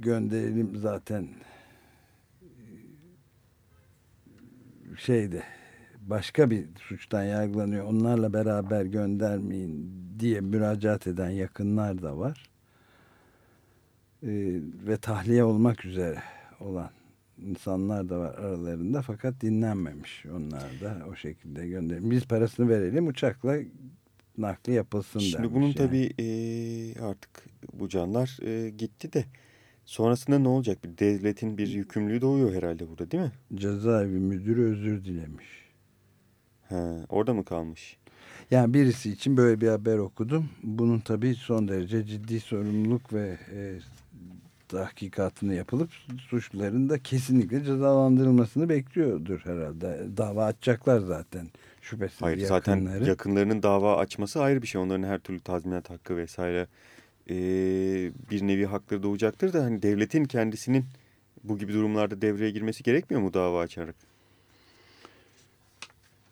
gönderelim zaten e, şeyde başka bir suçtan yargılanıyor. Onlarla beraber göndermeyin diye müracaat eden yakınlar da var. Ee, ve tahliye olmak üzere olan insanlar da var aralarında fakat dinlenmemiş onlar da o şekilde gönderin. Biz parasını verelim uçakla nakli yapılsın Şimdi demiş bunun yani. tabii e, artık bu canlar e, gitti de sonrasında ne olacak? Bir devletin bir yükümlülüğü doğuyor herhalde burada değil mi? Cezaevi müdürü özür dilemiş. Ha, orada mı kalmış? Yani birisi için böyle bir haber okudum. Bunun tabii son derece ciddi sorumluluk ve e, tahkikatını yapılıp suçluların da kesinlikle cezalandırılmasını bekliyordur herhalde. Dava açacaklar zaten şüphesiz Hayır yakınları. zaten yakınlarının dava açması ayrı bir şey. Onların her türlü tazminat hakkı vesaire e, bir nevi hakları doğacaktır da hani devletin kendisinin bu gibi durumlarda devreye girmesi gerekmiyor mu dava açarak?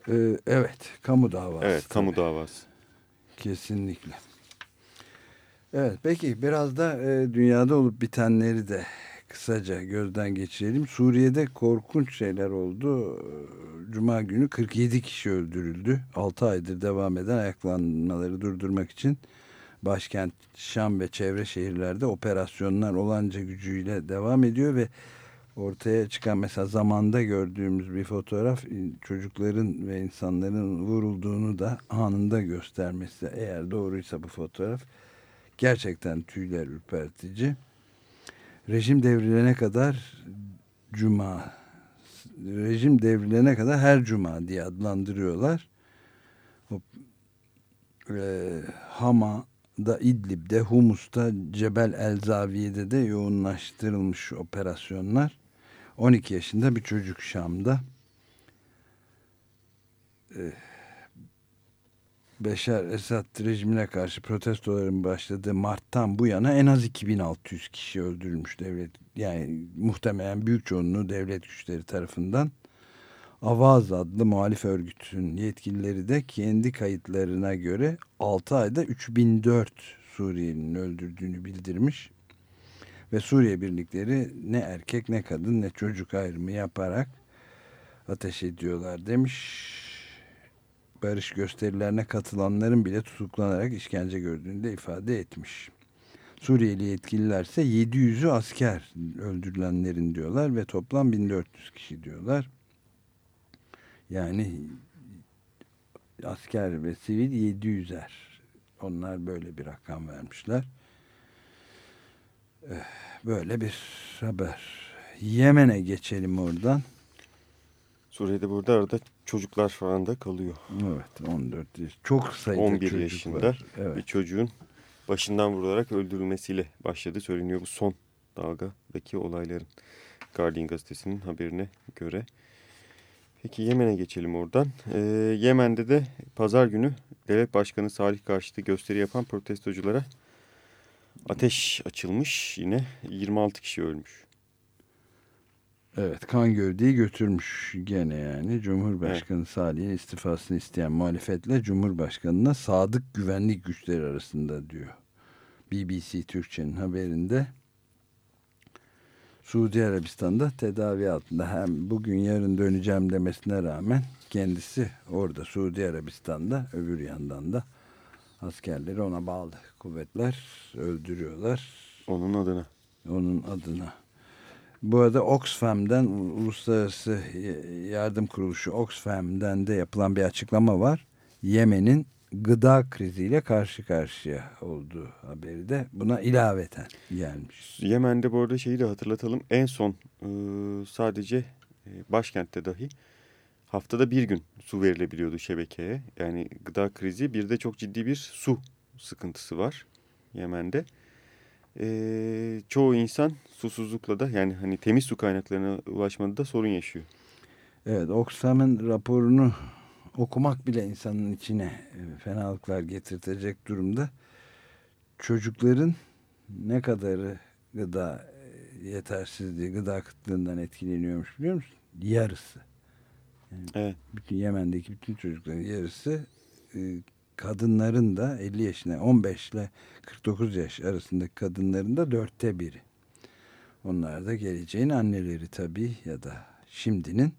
Ee, evet, kamu davası. Evet, kamu tabii. davası. Kesinlikle. Evet, peki biraz da e, dünyada olup bitenleri de kısaca gözden geçirelim. Suriye'de korkunç şeyler oldu. Cuma günü 47 kişi öldürüldü. 6 aydır devam eden ayaklanmaları durdurmak için başkent Şam ve çevre şehirlerde operasyonlar olanca gücüyle devam ediyor ve ortaya çıkan mesela zamanda gördüğümüz bir fotoğraf çocukların ve insanların vurulduğunu da anında göstermesi eğer doğruysa bu fotoğraf gerçekten tüyler ürpertici. Rejim devrilene kadar cuma rejim devrilene kadar her cuma diye adlandırıyorlar. O, e, Hama'da, İdlib'de, Humus'ta, Cebel El Zaviye'de de yoğunlaştırılmış operasyonlar. 12 yaşında bir çocuk Şam'da. E, Beşar Esad rejimine karşı protestoların başladığı Mart'tan bu yana en az 2600 kişi öldürülmüş devlet. Yani muhtemelen büyük çoğunluğu devlet güçleri tarafından. Avaz adlı muhalif örgütün yetkilileri de kendi kayıtlarına göre 6 ayda 3004 Suriyelinin öldürdüğünü bildirmiş. Ve Suriye birlikleri ne erkek ne kadın ne çocuk ayrımı yaparak ateş ediyorlar demiş barış gösterilerine katılanların bile tutuklanarak işkence gördüğünü de ifade etmiş. Suriyeli yetkililer ise 700'ü asker öldürülenlerin diyorlar ve toplam 1400 kişi diyorlar. Yani asker ve sivil 700'er. Onlar böyle bir rakam vermişler. Eh, Böyle bir haber. Yemen'e geçelim oradan. Suriye'de burada arada çocuklar falan da kalıyor. Evet 14 yaş. Çok sayıda 11 çocuk yaşında var. Evet. bir çocuğun başından vurularak öldürülmesiyle başladı söyleniyor bu son dalgadaki olayların. Guardian gazetesinin haberine göre. Peki Yemen'e geçelim oradan. Ee, Yemen'de de pazar günü devlet başkanı Salih karşıtı gösteri yapan protestoculara ateş açılmış. Yine 26 kişi ölmüş. Evet kan gövdeyi götürmüş gene yani. Cumhurbaşkanı Salih'in istifasını isteyen muhalefetle Cumhurbaşkanı'na sadık güvenlik güçleri arasında diyor. BBC Türkçe'nin haberinde. Suudi Arabistan'da tedavi altında hem bugün yarın döneceğim demesine rağmen kendisi orada Suudi Arabistan'da öbür yandan da askerleri ona bağlı kuvvetler öldürüyorlar Onun adına. onun adına. Bu arada Oxfam'den Uluslararası Yardım Kuruluşu Oxfam'den de yapılan bir açıklama var. Yemen'in gıda kriziyle karşı karşıya olduğu haberi de buna ilaveten gelmiş. Yemen'de bu arada şeyi de hatırlatalım. En son sadece e, başkentte dahi haftada bir gün su verilebiliyordu şebekeye. Yani gıda krizi bir de çok ciddi bir su sıkıntısı var Yemen'de. E, çoğu insan susuzlukla da yani hani temiz su kaynaklarına ulaşmada da sorun yaşıyor. Evet Oxfam'ın raporunu okumak bile insanın içine e, fenalıklar getirtecek durumda. Çocukların ne kadarı gıda e, yetersizliği, gıda kıtlığından etkileniyormuş biliyor musun? Yarısı. Yani evet. Bütün Yemen'deki bütün çocukların yarısı e, kadınların da 50 yaşına 15 ile 49 yaş arasındaki kadınların da dörtte biri. Onlar da geleceğin anneleri tabii ya da şimdinin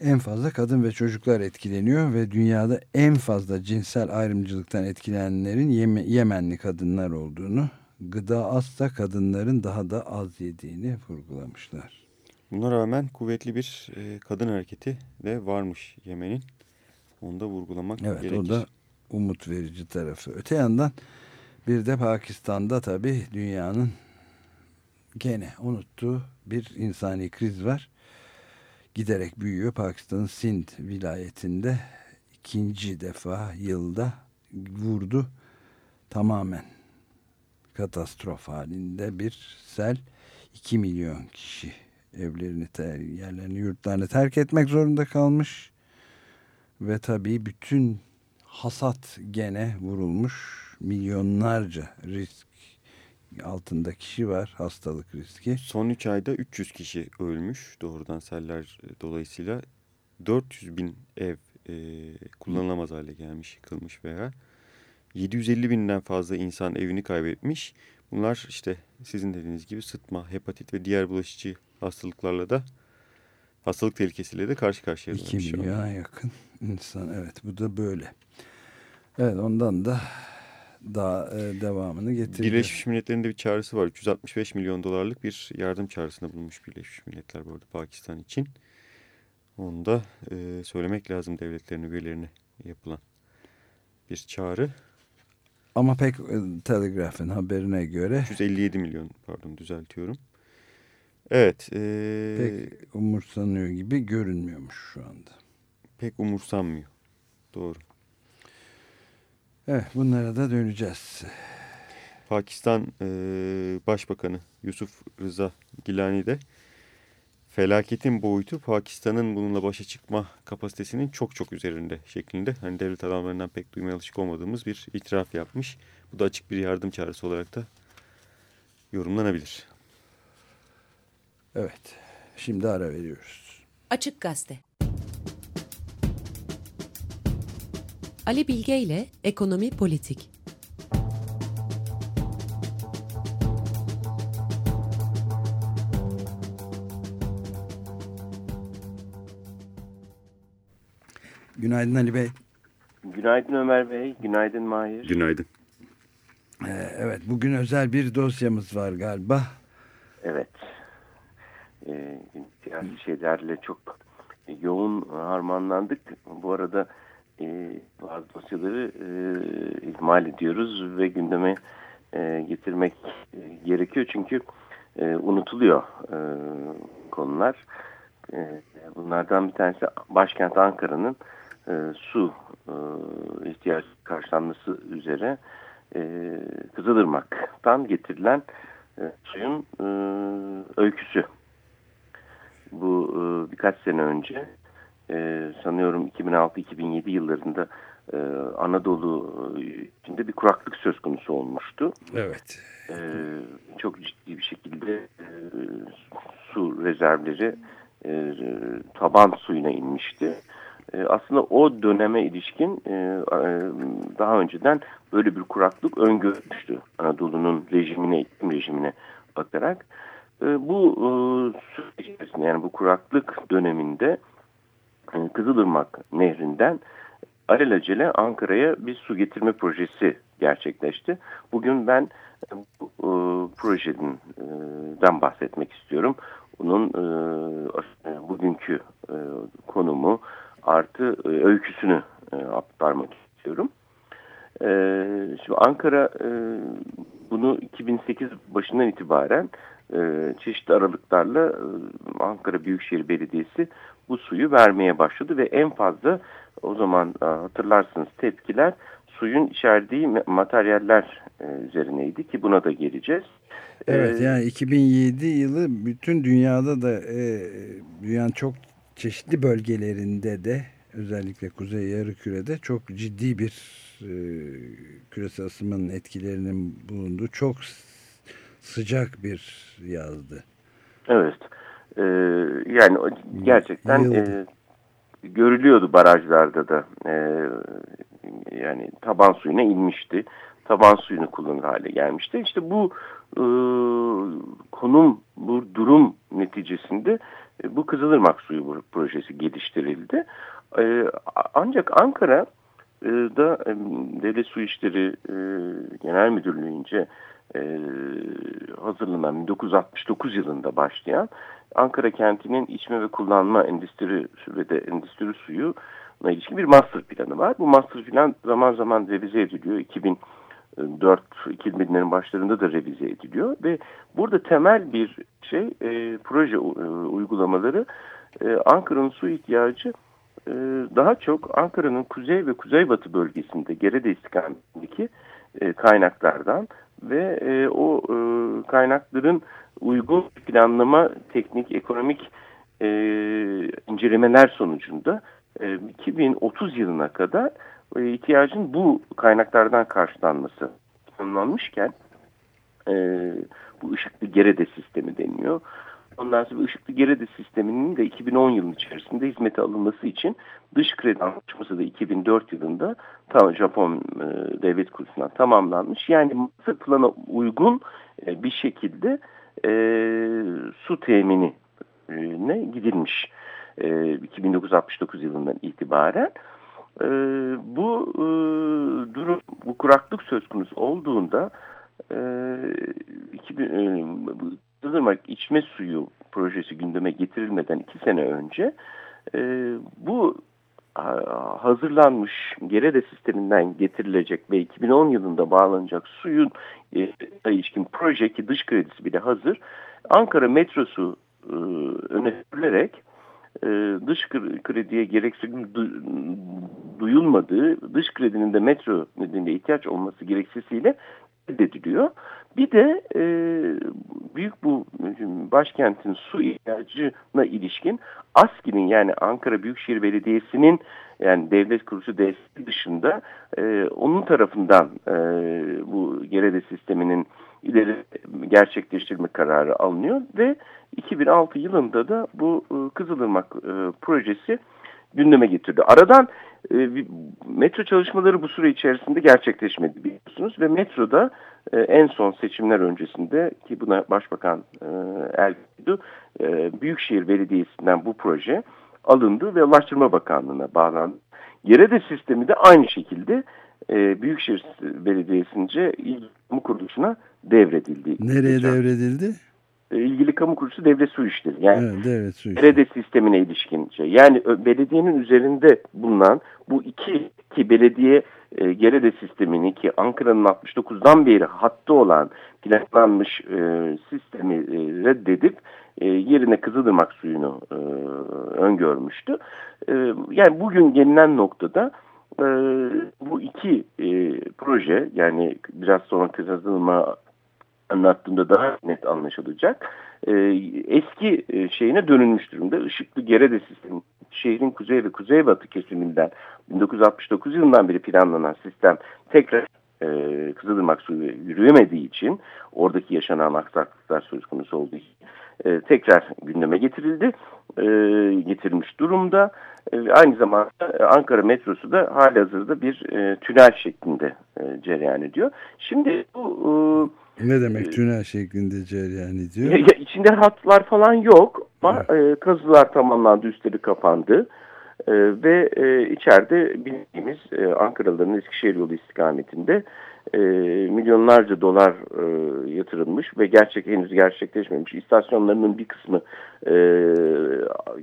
en fazla kadın ve çocuklar etkileniyor ve dünyada en fazla cinsel ayrımcılıktan etkilenenlerin Yemenli kadınlar olduğunu, gıda azsa kadınların daha da az yediğini vurgulamışlar. Buna rağmen kuvvetli bir e, kadın hareketi de varmış Yemen'in. Onu da vurgulamak evet, gerekir. Evet o da umut verici tarafı. Öte yandan bir de Pakistan'da tabii dünyanın gene unuttuğu bir insani kriz var giderek büyüyor. Pakistan'ın Sind vilayetinde ikinci defa yılda vurdu. Tamamen katastrof halinde bir sel 2 milyon kişi evlerini, yerlerini, yurtlarını terk etmek zorunda kalmış. Ve tabii bütün hasat gene vurulmuş. Milyonlarca risk altında kişi var hastalık riski. Son 3 ayda 300 kişi ölmüş doğrudan seller e, dolayısıyla 400 bin ev e, kullanılamaz hale gelmiş, yıkılmış veya 750 binden fazla insan evini kaybetmiş. Bunlar işte sizin dediğiniz gibi sıtma, hepatit ve diğer bulaşıcı hastalıklarla da hastalık tehlikesiyle de karşı karşıya. 2 milyona yakın insan evet bu da böyle. Evet ondan da daha e, devamını getirdi. Birleşmiş Milletler'in de bir çağrısı var. 365 milyon dolarlık bir yardım çağrısında bulunmuş Birleşmiş Milletler bu arada Pakistan için. Onu da e, söylemek lazım devletlerin üyelerine yapılan bir çağrı. Ama pek e, Telegraph'ın haberine göre... 357 milyon pardon düzeltiyorum. Evet. E, pek umursanıyor gibi görünmüyormuş şu anda. Pek umursanmıyor. Doğru. Evet bunlara da döneceğiz. Pakistan e, Başbakanı Yusuf Rıza Gilani de felaketin boyutu Pakistan'ın bununla başa çıkma kapasitesinin çok çok üzerinde şeklinde. Hani devlet adamlarından pek duymaya alışık olmadığımız bir itiraf yapmış. Bu da açık bir yardım çağrısı olarak da yorumlanabilir. Evet. Şimdi ara veriyoruz. Açık Gazete Ali Bilge ile Ekonomi Politik. Günaydın Ali Bey. Günaydın Ömer Bey, günaydın Mahir. Günaydın. Ee, evet, bugün özel bir dosyamız var galiba. Evet. Ee, siyasi şeylerle çok yoğun harmanlandık. Bu arada e, bazı dosyaları e, ihmal ediyoruz ve gündeme e, getirmek e, gerekiyor çünkü e, unutuluyor e, konular. E, bunlardan bir tanesi başkent Ankara'nın e, su e, ihtiyaç karşılanması üzere e, Kızılırmak'tan getirilen e, suyun e, öyküsü. Bu e, birkaç sene önce e, sanıyorum 2006-2007 yıllarında e, Anadolu içinde bir kuraklık söz konusu olmuştu. Evet. E, çok ciddi bir şekilde e, su rezervleri e, taban suyuna inmişti. E, aslında o döneme ilişkin e, e, daha önceden böyle bir kuraklık öngörmüştü Anadolu'nun rejimine, iklim rejimine bakarak. E, bu e, içerisinde yani bu kuraklık döneminde e, Kızılırmak Nehri'nden alelacele Ankara'ya bir su getirme projesi gerçekleşti. Bugün ben e, bu projeden bahsetmek istiyorum. Bunun bugünkü konumu artı öyküsünü aktarmak istiyorum. E, şimdi Ankara bunu 2008 başından itibaren e, çeşitli aralıklarla e, Ankara Büyükşehir Belediyesi bu suyu vermeye başladı ve en fazla o zaman e, hatırlarsınız tepkiler suyun içerdiği materyaller e, üzerineydi ki buna da geleceğiz. Evet E, yani 2007 yılı bütün dünyada da e, dünyanın çok çeşitli bölgelerinde de özellikle Kuzey Yarımküre'de çok ciddi bir e, küresel ısınmanın etkilerinin bulunduğu çok sıcak bir yazdı. Evet. Ee, yani gerçekten Yıldı. e, görülüyordu barajlarda da. E, yani taban suyuna inmişti. Taban suyunu kullanır hale gelmişti. İşte bu e, konum, bu durum neticesinde e, bu Kızılırmak Suyu projesi geliştirildi. E, ancak Ankara e, da e, Devlet Su İşleri e, Genel Müdürlüğü'nce e, hazırlanan 1969 yılında başlayan Ankara kentinin içme ve kullanma endüstri ve de endüstri suyu ilişkin bir master planı var. Bu master plan zaman zaman revize ediliyor. 2004-2000'lerin başlarında da revize ediliyor ve burada temel bir şey e, proje e, uygulamaları e, Ankara'nın su ihtiyacı e, daha çok Ankara'nın kuzey ve kuzeybatı bölgesinde Gerede istikametindeki e, kaynaklardan ve e, o e, kaynakların uygun planlama, teknik, ekonomik e, incelemeler sonucunda e, 2030 yılına kadar e, ihtiyacın bu kaynaklardan karşılanması tanımlanmışken e, bu ışıklı gerede sistemi deniyor. Ondan sonra ışıklı gerede sisteminin de 2010 yılının içerisinde hizmete alınması için dış kredi anlaşması da 2004 yılında tam Japon e, devlet kurulundan tamamlanmış. Yani Mısır plana uygun e, bir şekilde e, su temini ne gidilmiş e, 2969 yılından itibaren. E, bu e, durum, bu kuraklık söz konusu olduğunda e, 2000, e, Kızılırmak içme suyu projesi gündeme getirilmeden iki sene önce e, bu hazırlanmış Gerede sisteminden getirilecek ve 2010 yılında bağlanacak suyun e, ilişkin proje ki dış kredisi bile hazır. Ankara metrosu e, öne sürülerek e, dış krediye gereksinim du, duyulmadığı, dış kredinin de metro nedeniyle ihtiyaç olması gereksesiyle reddediliyor. Bir de e, büyük bu başkentin su ihtiyacına ilişkin ASKİ'nin yani Ankara Büyükşehir Belediyesi'nin yani devlet kuruluşu desteği dışında e, onun tarafından e, bu Gerede sisteminin ileri gerçekleştirme kararı alınıyor ve 2006 yılında da bu e, Kızılırmak e, projesi gündeme getirdi. Aradan e, metro çalışmaları bu süre içerisinde gerçekleşmedi biliyorsunuz ve metroda e, en son seçimler öncesinde ki buna Başbakan e, e, Büyükşehir Belediyesi'nden bu proje alındı ve Ulaştırma Bakanlığı'na bağlandı. Yerede sistemi de aynı şekilde e, Büyükşehir Belediyesi'nce kamu kuruluşuna devredildi. Nereye Geçen, devredildi? E, ilgili kamu kuruluşu devlet su işleri. Yani evet, devlet su işleri. Yerede sistemine ilişkin şey. Yani belediyenin üzerinde bulunan bu iki ki belediye e, Gerede sistemini ki Ankara'nın 69'dan beri hattı olan planlanmış e, sistemi e, reddedip e, yerine Kızılırmak suyunu e, öngörmüştü. E, yani bugün gelinen noktada e, bu iki e, proje yani biraz sonra Kızılırmak anlattığımda daha net anlaşılacak. E, eski e, şeyine dönülmüş durumda. Işıklı Gerede sistemi şehrin kuzey ve kuzeybatı kesiminden 1969 yılından beri planlanan sistem tekrar e, Kızılırmak suyu yürüyemediği için oradaki yaşanan aksaklıklar söz konusu olduğu için e, tekrar gündeme getirildi. E, getirilmiş durumda. E, aynı zamanda Ankara metrosu da hali hazırda bir e, tünel şeklinde e, cereyan ediyor. Şimdi bu... E, ne demek tünel şeklinde cereyan ediyor? Ya, içinde hatlar falan yok ama evet. e, kazılar tamamlandı, üstleri kapandı. E, ve e, içeride bildiğimiz e, Ankaralıların Eskişehir yolu istikametinde e, milyonlarca dolar e, yatırılmış ve gerçek henüz gerçekleşmemiş istasyonlarının bir kısmı e,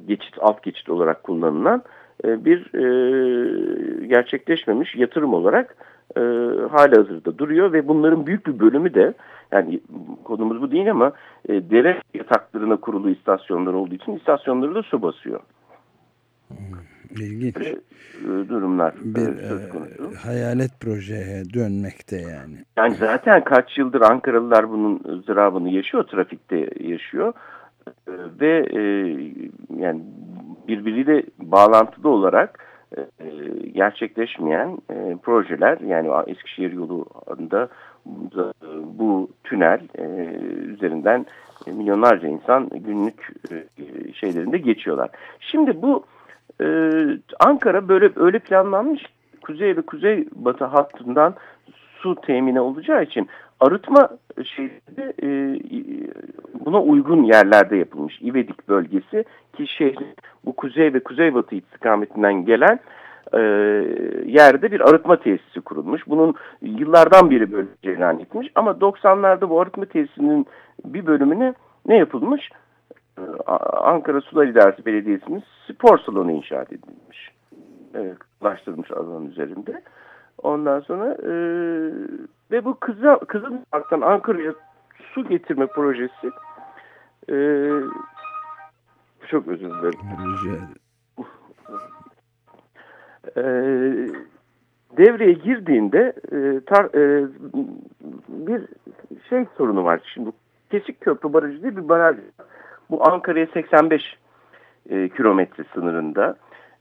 geçit alt geçit olarak kullanılan e, bir e, gerçekleşmemiş yatırım olarak e, hala hazırda duruyor ve bunların büyük bir bölümü de yani konumuz bu değil ama e, dere yataklarına kurulu istasyonlar olduğu için istasyonları da su basıyor. İlginç. Böyle, e, durumlar e, Bir e, hayalet projeye dönmekte yani. Yani zaten kaç yıldır Ankaralılar bunun ızdırabını yaşıyor, trafikte yaşıyor. Ee, Ve e, yani birbiriyle bağlantılı olarak e, gerçekleşmeyen e, projeler yani Eskişehir yolunda bu tünel e, üzerinden milyonlarca insan günlük e, şeylerinde geçiyorlar. Şimdi bu e, Ankara böyle öyle planlanmış kuzey ve kuzey batı hattından su temini olacağı için arıtma şeyleri e, buna uygun yerlerde yapılmış. İvedik bölgesi ki şehrin bu kuzey ve kuzeybatı istikametinden gelen e, yerde bir arıtma tesisi kurulmuş. Bunun yıllardan beri böyle cereyan etmiş ama 90'larda bu arıtma tesisinin bir bölümüne ne yapılmış? E, Ankara Sular İdaresi Belediyesi'nin spor salonu inşaat edilmiş. E, alanın üzerinde. Ondan sonra e, ve bu Kızı, Kızılırmak'tan Ankara'ya su getirme projesi e, çok özür dilerim. Rica ederim. E, devreye girdiğinde e, tar, e, bir şey sorunu var. Şimdi Kesik Köprü Barajı diye bir baraj. Bu Ankara'ya 85 e, kilometre sınırında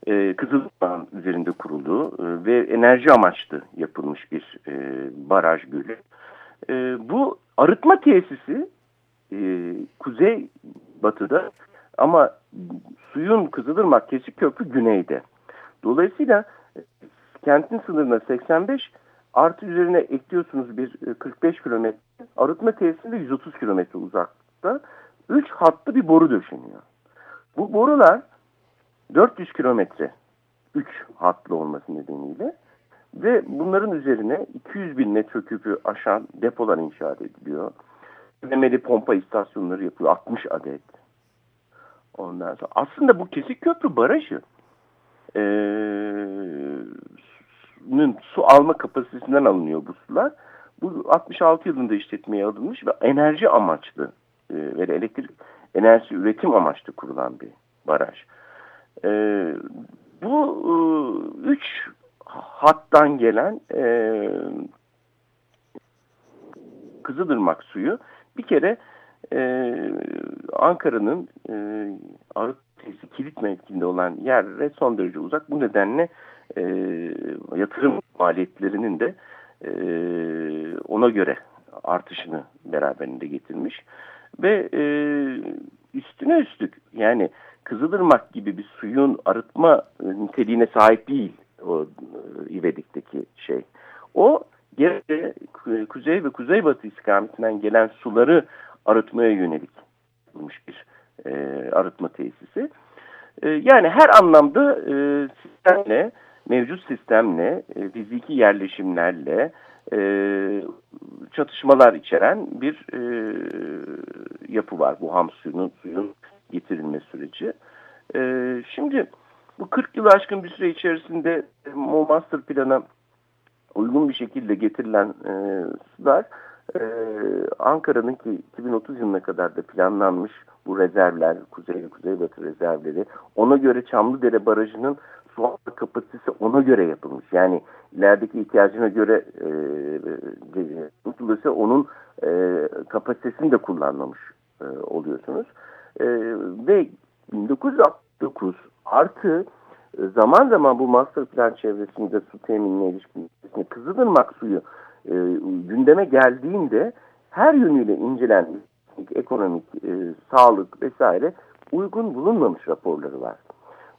e, Kızılırmak'ın üzerinde kurulduğu e, ve enerji amaçlı yapılmış bir e, baraj gölü. E, bu arıtma tesisi e, kuzey batıda ama suyun Kızılırmak Kesik Köprü güneyde. Dolayısıyla e, kentin sınırına 85 artı üzerine ekliyorsunuz bir e, 45 kilometre arıtma tesisinde 130 kilometre uzakta 3 hatlı bir boru döşeniyor. Bu borular 400 kilometre 3 hatlı olması nedeniyle ve bunların üzerine 200 bin metreküpü aşan depolar inşaat ediliyor. Ödemeli pompa istasyonları yapıyor 60 adet. Ondan sonra aslında bu Kesik Köprü Barajı e, su alma kapasitesinden alınıyor bu sular. Bu 66 yılında işletmeye alınmış ve enerji amaçlı e, ve elektrik enerji üretim amaçlı kurulan bir baraj. E, bu e, üç hattan gelen e, Kızılırmak suyu bir kere e, Ankara'nın e, tesisi kilit mevkinde olan yerlere son derece uzak. Bu nedenle e, yatırım maliyetlerinin de e, ona göre artışını beraberinde getirmiş. Ve e, üstüne üstlük yani Kızılırmak gibi bir suyun arıtma niteliğine sahip değil o e, İvedik'teki şey. O geri kuzey ve kuzeybatı istikametinden gelen suları arıtmaya yönelik yapılmış bir e, arıtma tesisi. E, yani her anlamda e, sistemle, mevcut sistemle, e, fiziki yerleşimlerle e, çatışmalar içeren bir e, yapı var bu ham suyunun, suyun getirilme süreci. E, şimdi bu 40 yıl aşkın bir süre içerisinde o master plana uygun bir şekilde getirilen e, sular e, Ankara'nın ki 2030 yılına kadar da planlanmış bu rezervler, kuzey ve kuzeybatı rezervleri ona göre Çamlıdere Barajı'nın su alma kapasitesi ona göre yapılmış. Yani ilerideki ihtiyacına göre e, e, onun e, kapasitesini de kullanmamış e, oluyorsunuz. E, ve 1969 artı e, zaman zaman bu master plan çevresinde su teminine ilişkin Kızılırmak suyu e, gündeme geldiğinde her yönüyle incelen ekonomik, e, sağlık vesaire uygun bulunmamış raporları var.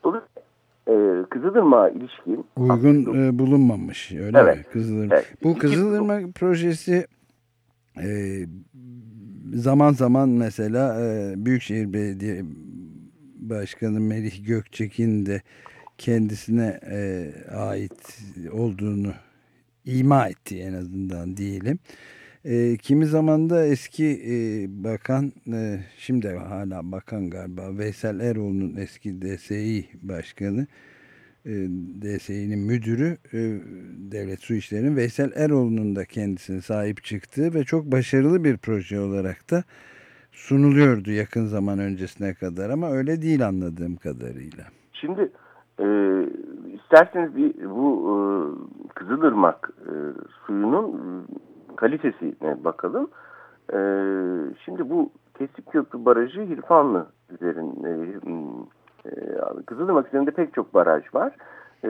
Dolayısıyla e, Kızılırmak'a ilişkin uygun e, bulunmamış öyle evet, mi? Kızılırmak. Evet. Bu Kızılırmak projesi e, zaman zaman mesela e, Büyükşehir Belediye Başkanı Melih Gökçek'in de kendisine e, ait olduğunu ima etti en azından diyelim. E, kimi zaman da eski e, bakan, e, şimdi hala bakan galiba, Veysel Eroğlu'nun eski DSİ başkanı, DSİ'nin müdürü, e, Devlet Su İşleri'nin Veysel Eroğlu'nun da kendisine sahip çıktığı ve çok başarılı bir proje olarak da sunuluyordu yakın zaman öncesine kadar ama öyle değil anladığım kadarıyla. Şimdi e, isterseniz bir bu e, Kızılırmak e, suyunun e, kalitesine bakalım. E, şimdi bu Kesik Köprü Barajı Hirfanlı üzerinde e, e, Kızılırmak üzerinde pek çok baraj var. E,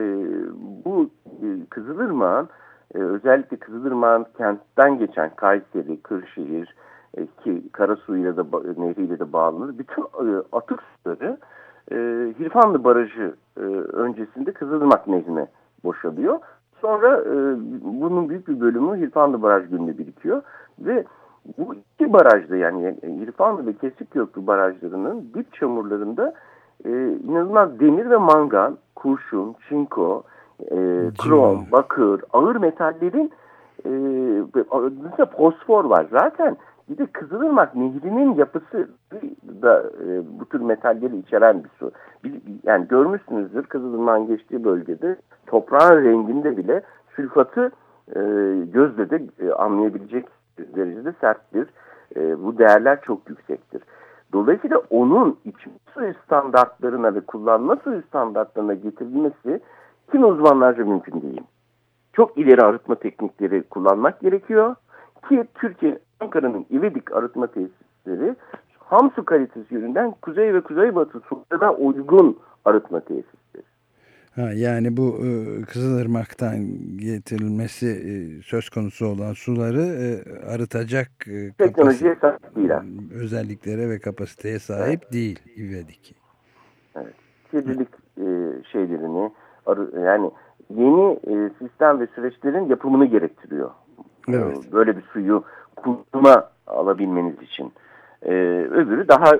bu e, Kızılırmak'ın e, özellikle Kızılırmak'ın kentten geçen Kayseri, Kırşehir e, ki Karasu'yla da nehriyle de bağlanır. Bütün atık suları Hirfanlı Barajı öncesinde Kızılırmak Nehri'ne boşalıyor. Sonra bunun büyük bir bölümü Hirfanlı Baraj Gölü'nde birikiyor ve bu iki barajda yani Hirfanlı ve Kesikköprü barajlarının dip çamurlarında e, inanılmaz demir ve mangan, kurşun, çinko, e, krom, bakır, ağır metallerin e, fosfor var. Zaten bir de Kızılırmak Nehri'nin yapısı da e, bu tür metalleri içeren bir su. Bir, yani görmüşsünüzdür Kızılırmak'ın geçtiği bölgede toprağın renginde bile sülfatı e, gözle de e, anlayabilecek derecede serttir. E, bu değerler çok yüksektir. Dolayısıyla onun içme suyu standartlarına ve kullanma suyu standartlarına getirilmesi kim uzmanlarca mümkün değil. Çok ileri arıtma teknikleri kullanmak gerekiyor ki Türkiye Ankara'nın İvedik arıtma tesisleri ham su kalitesi yönünden kuzey ve kuzeybatı sularına uygun arıtma tesisleri. Ha, yani bu e, Kızılırmak'tan getirilmesi e, söz konusu olan suları e, arıtacak e, teknolojiye sahip değil. Özelliklere ve kapasiteye sahip evet. değil İvedik. Evet. Kirlilik e, şeylerini arı, yani yeni e, sistem ve süreçlerin yapımını gerektiriyor. Evet. Böyle bir suyu kullanıma alabilmeniz için. Ee, öbürü daha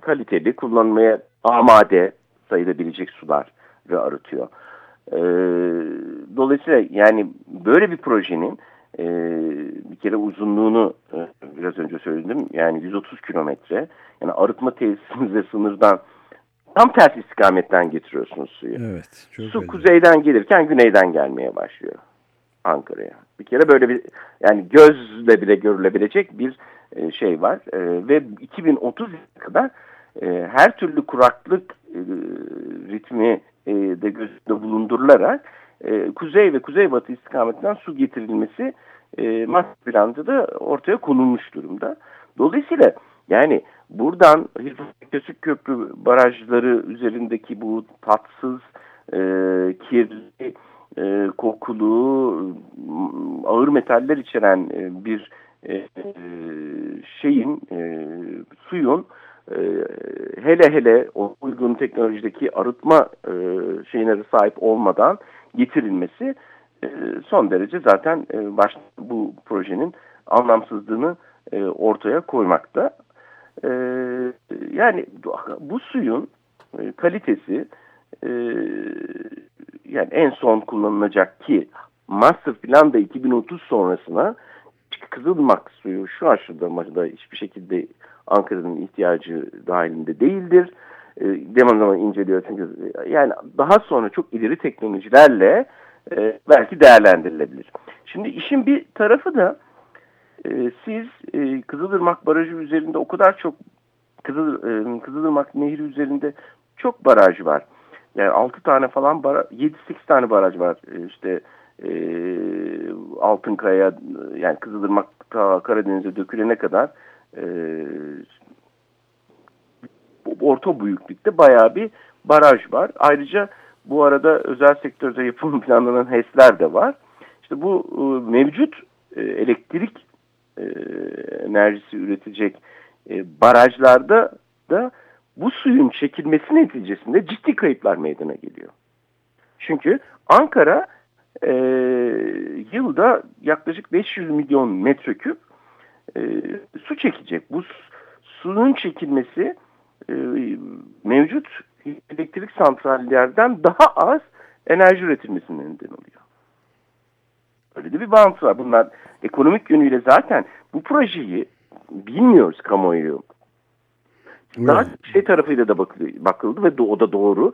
kaliteli, kullanmaya amade sayılabilecek sular arıtıyor. Ee, dolayısıyla yani böyle bir projenin e, bir kere uzunluğunu e, biraz önce söyledim. Yani 130 kilometre. Yani arıtma tesisinize sınırdan tam ters istikametten getiriyorsunuz suyu. Evet. Su önemli. kuzeyden gelirken güneyden gelmeye başlıyor. Ankara'ya. Bir kere böyle bir yani gözle bile görülebilecek bir e, şey var e, ve 2030 kadar e, her türlü kuraklık e, ritmi e, de gözde bulundurularak e, kuzey ve kuzeybatı istikametinden su getirilmesi e, master planda da ortaya konulmuş durumda. Dolayısıyla yani buradan Kösük Köprü barajları üzerindeki bu tatsız, e, kirli, e, kokulu, ağır metaller içeren e, bir e, şeyin, e, suyun e, hele hele o uygun teknolojideki arıtma e, şeyine sahip olmadan getirilmesi e, son derece zaten e, baş, bu projenin anlamsızlığını e, ortaya koymakta. Yani bu suyun kalitesi yani en son kullanılacak ki master plan da 2030 sonrasına Kızılmak suyu şu aşamada hiçbir şekilde Ankara'nın ihtiyacı dahilinde değildir. E, demin zaman inceliyor çünkü yani daha sonra çok ileri teknolojilerle e, belki değerlendirilebilir. Şimdi işin bir tarafı da e, siz e, Kızılırmak Barajı üzerinde o kadar çok Kızıl, e, Kızılırmak Nehri üzerinde çok baraj var. Yani 6 tane falan 7-8 tane baraj var. E, işte e, Altınkaya yani Kızılırmak Karadeniz'e dökülene kadar e, orta büyüklükte bayağı bir baraj var. Ayrıca bu arada özel sektörde yapım planlanan HES'ler de var. İşte bu e, mevcut e, elektrik e, enerjisi üretecek barajlarda da bu suyun çekilmesi neticesinde ciddi kayıplar meydana geliyor. Çünkü Ankara e, yılda yaklaşık 500 milyon metreküp e, su çekecek. Bu suyun çekilmesi e, mevcut elektrik santrallerden daha az enerji üretilmesine neden oluyor. Öyle de bir bağıntısı var. Bunlar ekonomik yönüyle zaten bu projeyi bilmiyoruz kamuoyu. Daha şey tarafıyla da bakıldı, bakıldı ve o da doğru.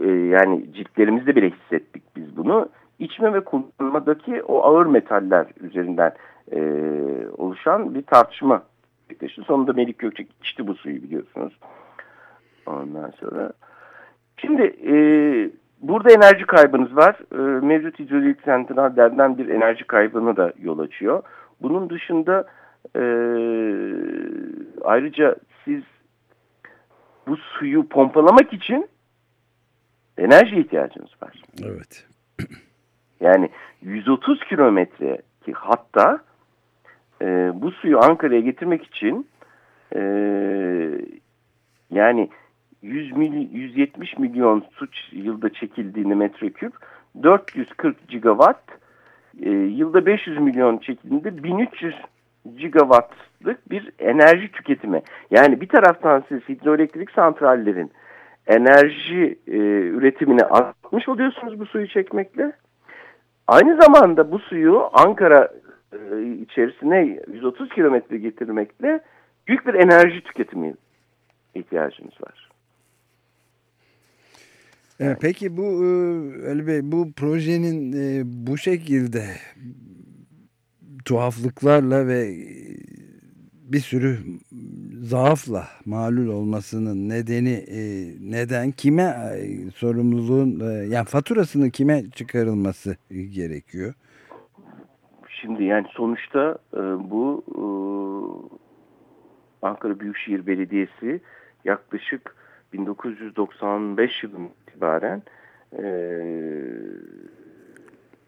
Ee, yani ciltlerimizde bile hissettik biz bunu. İçme ve kullanmadaki o ağır metaller üzerinden e, oluşan bir tartışma. gerçekleşti. Sonunda Melik Gökçek içti bu suyu biliyorsunuz. Ondan sonra. Şimdi e, burada enerji kaybınız var. E, mevcut hidrolik santrallerden bir enerji kaybına da yol açıyor. Bunun dışında e, ayrıca siz bu suyu pompalamak için enerji ihtiyacınız var. Evet. Yani 130 kilometre ki hatta e, bu suyu Ankara'ya getirmek için e, yani 100 mil, 170 milyon su yılda çekildiğini metreküp 440 gigawatt e, yılda 500 milyon çekildiğinde 1300 gigawattlık bir enerji tüketimi. Yani bir taraftan siz hidroelektrik santrallerin enerji e, üretimini artmış oluyorsunuz bu suyu çekmekle. Aynı zamanda bu suyu Ankara e, içerisine 130 kilometre getirmekle büyük bir enerji tüketimi ihtiyacınız var. Evet, peki bu e, Ali Bey bu projenin e, bu şekilde tuhaflıklarla ve e, bir sürü zaafla malul olmasının nedeni e, neden kime e, sorumluluğun e, yani faturasının kime çıkarılması gerekiyor? Şimdi yani sonuçta e, bu e, Ankara Büyükşehir Belediyesi yaklaşık 1995 yılından itibaren e,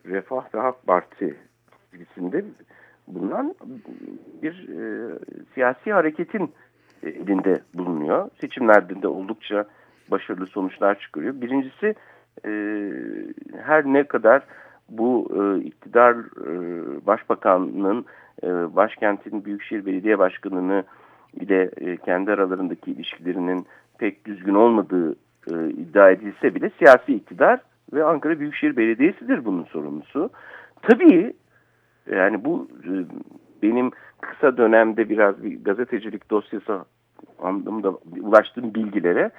Refah ve Hak Parti çizgisinde bulunan bir e, siyasi hareketin elinde bulunuyor. Seçimlerde de oldukça başarılı sonuçlar çıkarıyor. Birincisi e, her ne kadar bu e, iktidar e, başbakanının e, başkentin Büyükşehir Belediye Başkanı'nı ile e, kendi aralarındaki ilişkilerinin pek düzgün olmadığı e, iddia edilse bile siyasi iktidar ve Ankara Büyükşehir Belediyesi'dir bunun sorumlusu. Tabii yani bu e, benim kısa dönemde biraz bir gazetecilik dosyası anlamda ulaştığım bilgilere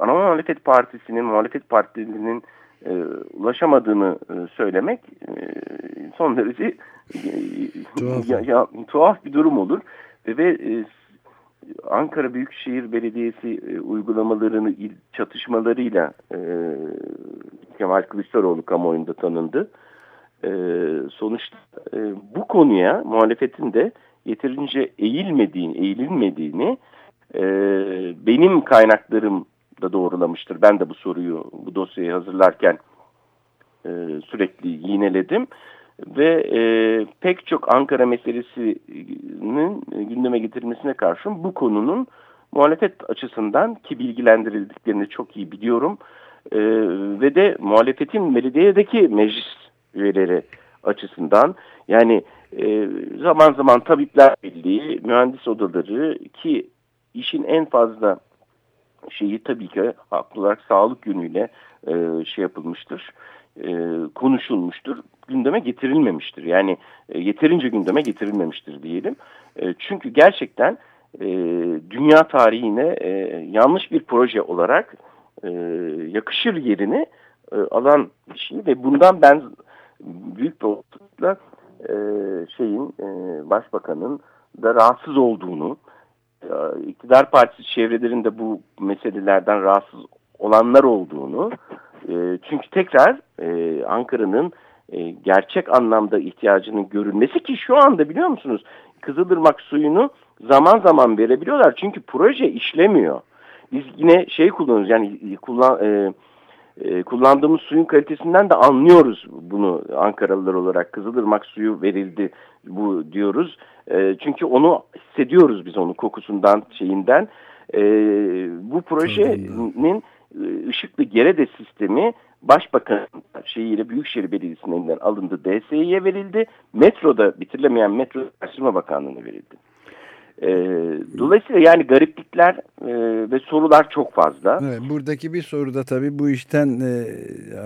ana muhalefet partisinin, muhalefet partilerinin e, ulaşamadığını e, söylemek e, son derece e, tuhaf. Ya, ya, tuhaf bir durum olur. Ve, ve e, Ankara Büyükşehir Belediyesi e, uygulamalarını çatışmalarıyla e, Kemal Kılıçdaroğlu kamuoyunda tanındı. E, sonuçta e, bu konuya muhalefetin de yeterince eğilmediğini, eğilinmediğini e, benim kaynaklarım da doğrulamıştır. Ben de bu soruyu, bu dosyayı hazırlarken e, sürekli yineledim. Ve e, pek çok Ankara meselesinin gündeme getirilmesine karşın bu konunun muhalefet açısından ki bilgilendirildiklerini çok iyi biliyorum. E, ve de muhalefetin belediyedeki meclis üyeleri açısından yani e, zaman zaman tabipler birliği, mühendis odaları ki işin en fazla şeyi tabii ki haklı olarak sağlık yönüyle e, şey yapılmıştır, e, konuşulmuştur, gündeme getirilmemiştir. Yani e, yeterince gündeme getirilmemiştir diyelim. E, çünkü gerçekten e, dünya tarihine e, yanlış bir proje olarak e, yakışır yerini e, alan bir şey ve bundan ben büyük bir olasılıkla e, şeyin e, başbakanın da rahatsız olduğunu, e, iktidar partisi çevrelerinde bu meselelerden rahatsız olanlar olduğunu, e, çünkü tekrar e, Ankara'nın e, gerçek anlamda ihtiyacının görülmesi ki şu anda biliyor musunuz Kızılırmak suyunu zaman zaman verebiliyorlar çünkü proje işlemiyor. Biz yine şey kullanıyoruz yani kullan, e, e, kullandığımız suyun kalitesinden de anlıyoruz bunu Ankaralılar olarak. Kızılırmak suyu verildi bu diyoruz. E, çünkü onu hissediyoruz biz onu kokusundan şeyinden. E, bu projenin e, ışıklı Gerede sistemi Başbakan şeyiyle Büyükşehir Belediyesi'nin elinden alındı. DSİ'ye verildi. Metroda bitirilemeyen metro Ulaştırma Bakanlığı'na verildi. E, dolayısıyla yani gariplikler e, ve sorular çok fazla. Evet, buradaki bir soru da tabii bu işten e, e,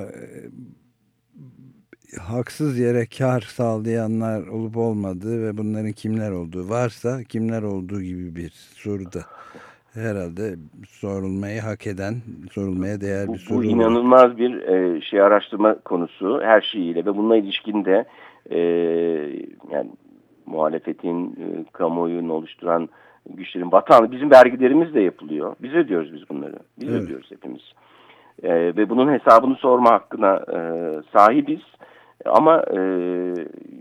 haksız yere kar sağlayanlar olup olmadığı ve bunların kimler olduğu varsa kimler olduğu gibi bir soru da herhalde sorulmayı hak eden, sorulmaya değer Bu, bir soru. bu inanılmaz bir e, şey araştırma konusu her şeyiyle ve bununla ilişkin de e, yani muhalefetin, e, kamuoyunu oluşturan güçlerin vatan, bizim vergilerimizle yapılıyor. Biz ödüyoruz biz bunları. Biz Evet. ödüyoruz hepimiz. E, ve bunun hesabını sorma hakkına e, sahibiz. Ama e,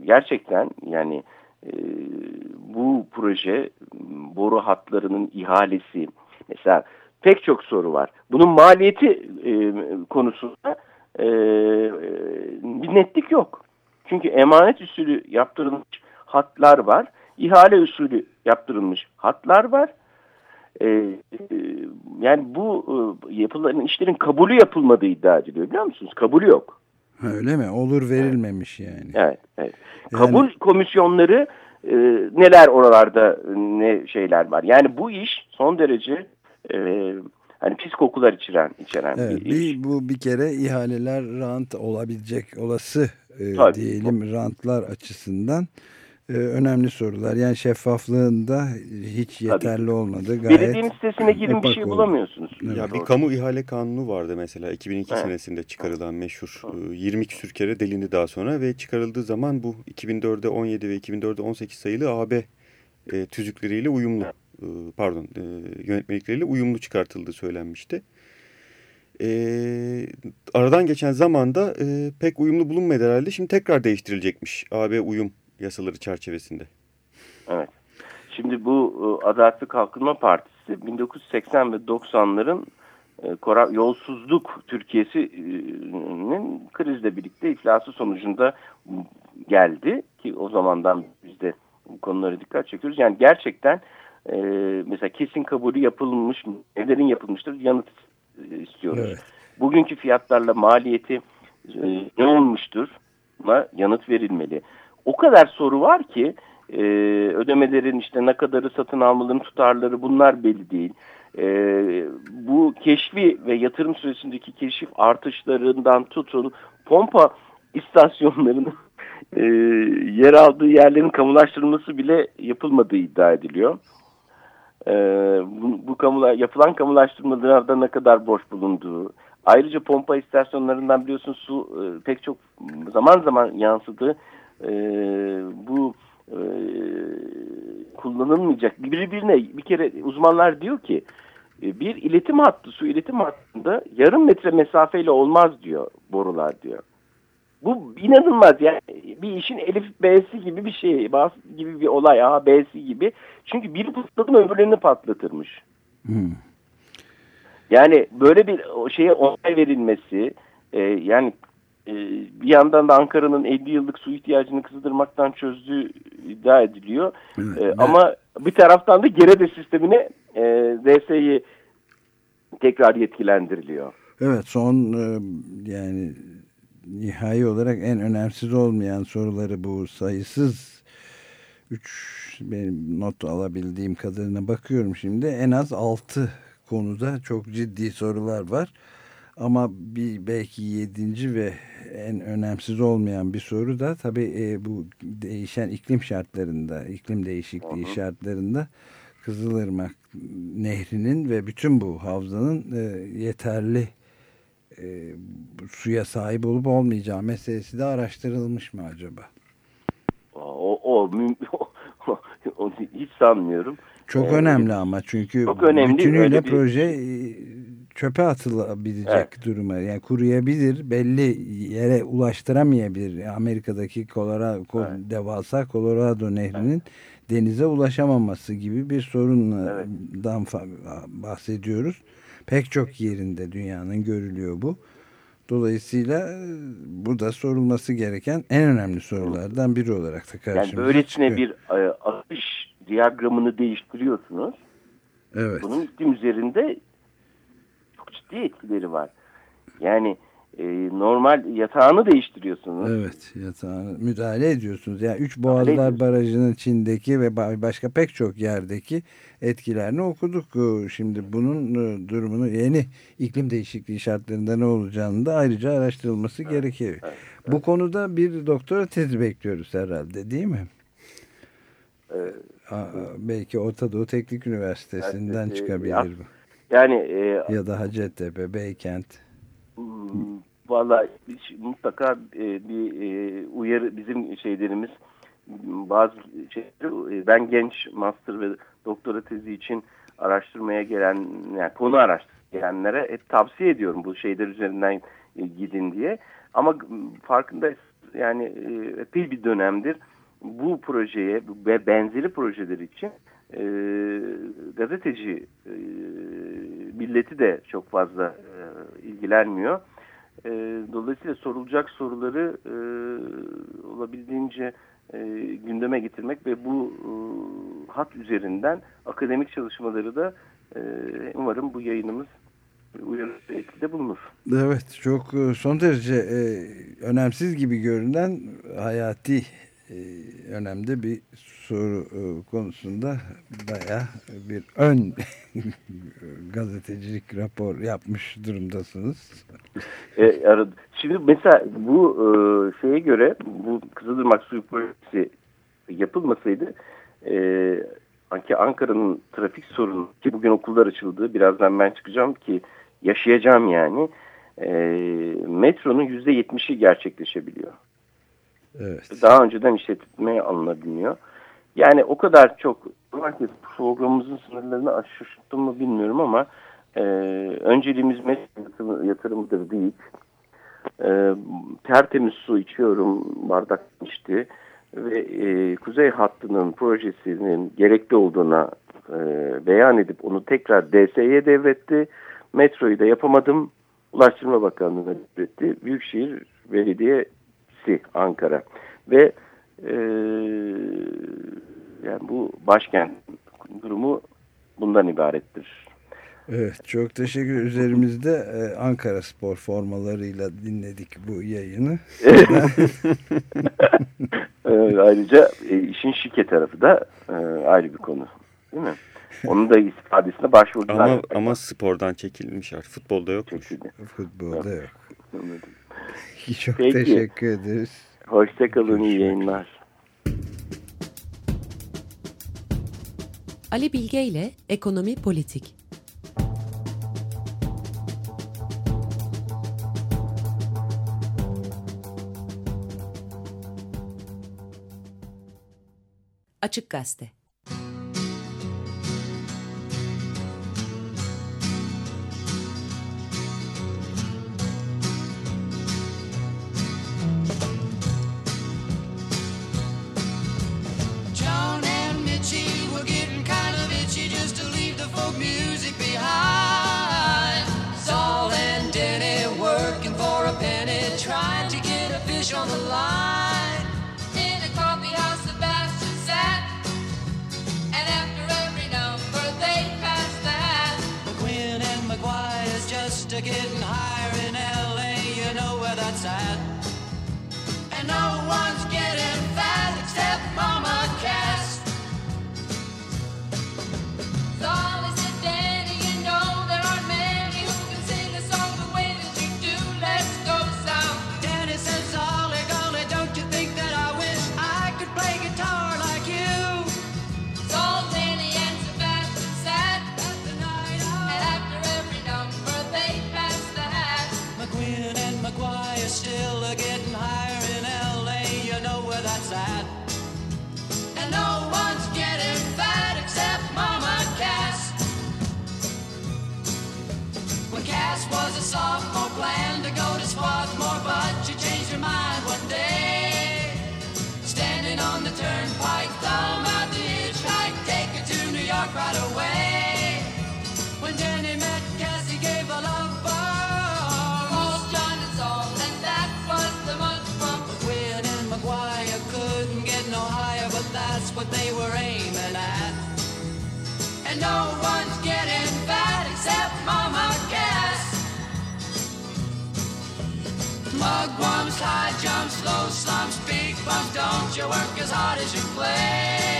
gerçekten yani e, bu proje boru hatlarının ihalesi mesela pek çok soru var. Bunun maliyeti e, konusunda e, e, bir netlik yok. Çünkü emanet usulü yaptırılmış hatlar var. ihale usulü yaptırılmış hatlar var. E, e, yani bu e, yapılan işlerin kabulü yapılmadığı iddia ediliyor biliyor musunuz? Kabulü yok. Öyle mi? Olur verilmemiş yani. Evet, evet. Yani- Kabul komisyonları e, neler oralarda ne şeyler var. Yani bu iş son derece e, hani pis kokular içeren içeren Evet, bir iş. bir, bu bir kere ihaleler rant olabilecek olası e, Tabii. diyelim rantlar açısından önemli sorular. Yani şeffaflığında hiç yeterli olmadı. Gayet Belediyenin sitesine girin bir şey oldu. bulamıyorsunuz. Ya bir kamu ihale kanunu vardı mesela 2002 Evet. senesinde çıkarılan meşhur e, 20 küsür kere delindi daha sonra ve çıkarıldığı zaman bu 2004'e 17 ve 2004'e 18 sayılı AB e, tüzükleriyle uyumlu e, pardon e, yönetmelikleriyle uyumlu çıkartıldığı söylenmişti. E, aradan geçen zamanda e, pek uyumlu bulunmadı herhalde. Şimdi tekrar değiştirilecekmiş AB uyum yasaları çerçevesinde. Evet. Şimdi bu e, Adalet ve Kalkınma Partisi 1980 ve 90'ların e, yolsuzluk Türkiye'sinin krizle birlikte iflası sonucunda geldi ki o zamandan biz de bu konulara dikkat çekiyoruz. Yani gerçekten e, mesela kesin kabulü yapılmış mı? Nelerin yapılmıştır? Yanıt istiyoruz. Evet. Bugünkü fiyatlarla maliyeti e, ne olmuştur? Buna yanıt verilmeli. O kadar soru var ki e, ödemelerin işte ne kadarı satın almaların tutarları bunlar belli değil. E, bu keşfi ve yatırım süresindeki keşif artışlarından tutun pompa istasyonlarının e, yer aldığı yerlerin kamulaştırılması bile yapılmadığı iddia ediliyor. E, bu, bu kamula, yapılan kamulaştırmalarda ne kadar borç bulunduğu, ayrıca pompa istasyonlarından biliyorsunuz su e, pek çok zaman zaman yansıdı. E, bu e, kullanılmayacak birbirine bir kere uzmanlar diyor ki e, bir iletim hattı su iletim hattında yarım metre mesafeyle olmaz diyor borular diyor. Bu inanılmaz yani bir işin elif B'si gibi bir şey, gibi bir olay, A, B'si gibi. Çünkü biri patladı mı öbürlerini patlatırmış. Hmm. Yani böyle bir o şeye onay verilmesi, e, yani e, bir yandan da Ankara'nın 50 yıllık su ihtiyacını kızdırmaktan çözdüğü iddia ediliyor. Evet, E, ben- ama bir taraftan da Gerede sistemine e, DS'yi tekrar yetkilendiriliyor. Evet son e, yani nihai olarak en önemsiz olmayan soruları bu sayısız 3 benim not alabildiğim kadarına bakıyorum şimdi en az 6 konuda çok ciddi sorular var. Ama bir belki yedinci ve en önemsiz olmayan bir soru da tabii e, bu değişen iklim şartlarında, iklim değişikliği şartlarında Kızılırmak Nehri'nin ve bütün bu havzanın e, yeterli e, suya sahip olup olmayacağı meselesi de araştırılmış mı acaba? O, o, o, o hiç sanmıyorum. Çok Ee, önemli ama çünkü çok önemli, bütünüyle bir- proje e, çöpe atılabilecek Evet. duruma yani kuruyabilir belli yere ulaştıramayabilir Amerika'daki Colorado, Ko- devasa Colorado nehrinin denize ulaşamaması gibi bir sorundan fa- bahsediyoruz. Pek çok yerinde dünyanın görülüyor bu. Dolayısıyla e, bu da sorulması gereken en önemli sorulardan biri olarak da Yani karşımıza böylesine çıkıyor. bir e, akış diyagramını değiştiriyorsunuz. Evet. Bunun iklim üzerinde ciddi etkileri var. Yani e, normal yatağını değiştiriyorsunuz. Evet yatağını müdahale ediyorsunuz. Yani Üç Boğazlar. Barajı'nın Çin'deki ve ba- başka pek çok yerdeki etkilerini okuduk. Ee, Şimdi bunun e, durumunu yeni iklim değişikliği şartlarında ne olacağını da ayrıca araştırılması gerekiyor. Bu konuda bir doktora tezi bekliyoruz herhalde değil mi? Aa, belki Orta Doğu Teknik Üniversitesi'nden Evet, çıkabilir bu. Yani e, Ya da Hacettepe, Beykent. Hmm, Valla mutlaka e, bir e, uyarı bizim şeylerimiz bazı şeyleri e, ben genç master ve doktora tezi için araştırmaya gelen yani konu araştıranlara hep tavsiye ediyorum bu şeyler üzerinden e, gidin diye. Ama m, farkındayız yani e, epey bir dönemdir bu projeye ve benzeri projeler için e, gazeteci e, milleti de çok fazla e, ilgilenmiyor. E, dolayısıyla sorulacak soruları e, olabildiğince e, gündeme getirmek ve bu e, hat üzerinden akademik çalışmaları da e, umarım bu yayınımız uyarı etkide bulunur. Evet çok e, son derece e, önemsiz gibi görünen hayati önemli bir soru e, konusunda baya bir ön gazetecilik rapor yapmış durumdasınız. E. Şimdi mesela bu e, şeye göre bu Kızılırmak Suyu Projesi yapılmasaydı e, ki Ankara'nın trafik sorunu ki bugün okullar açıldı birazdan ben çıkacağım ki yaşayacağım yani e, metronun yüzde yetmişi gerçekleşebiliyor. Evet. Daha önceden işletmeye alınabiliyor. Yani o kadar çok herkes programımızın sınırlarını aşıştı mı bilmiyorum ama e, önceliğimiz metro yatırımı- yatırımıdır değil. E, tertemiz su içiyorum bardak içti ve e, kuzey hattının projesinin gerekli olduğuna e, beyan edip onu tekrar DSE'ye devretti. Metroyu da yapamadım. Ulaştırma Bakanlığı'na devretti. Büyükşehir Belediyesi Ankara ve e, yani bu başkent durumu bundan ibarettir. Evet çok teşekkür üzerimizde e, Ankara spor formalarıyla dinledik bu yayını. E, ayrıca e, işin şike tarafı da e, ayrı bir konu. Değil mi? Onun da ifadesine başvurdular. Ama, ama spordan çekilmiş artık. Futbolda yokmuş. Çekildi. Futbolda yok. Çok Peki. teşekkür ederiz. Hoşçakalın, iyi yayınlar. Ali Bilge ile Ekonomi Politik. Açık Gazete. One's you work as hard as you play.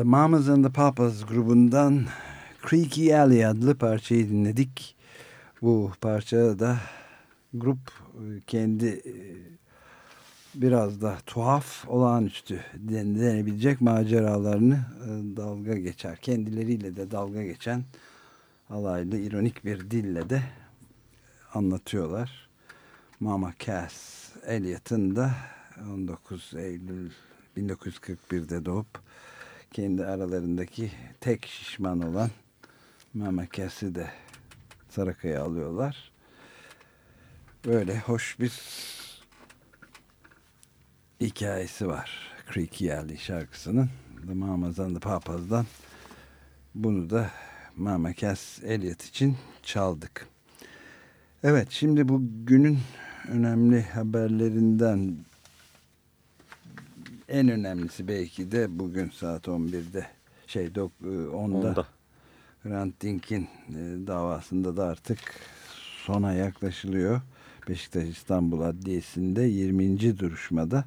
The Mamas and the Papas grubundan Creaky Alley adlı parçayı dinledik. Bu parçada da grup e, kendi e, biraz da tuhaf, olağanüstü den- denebilecek maceralarını e, dalga geçer. Kendileriyle de dalga geçen alaylı, ironik bir dille de anlatıyorlar. Mama Cass Elliot'ın da 19 Eylül 1941'de doğup kendi aralarındaki tek şişman olan Mama Cass'i de Saraka'ya alıyorlar. Böyle hoş bir hikayesi var. Creaky Alley şarkısının The Mamas and the Papas'dan bunu da Mama Cass Elliot için çaldık. Evet şimdi bu günün önemli haberlerinden en önemlisi belki de bugün saat 11'de şey dok- e, 10'da, Onda. Hrant Dink'in e, davasında da artık sona yaklaşılıyor. Beşiktaş İstanbul Adliyesi'nde 20. duruşmada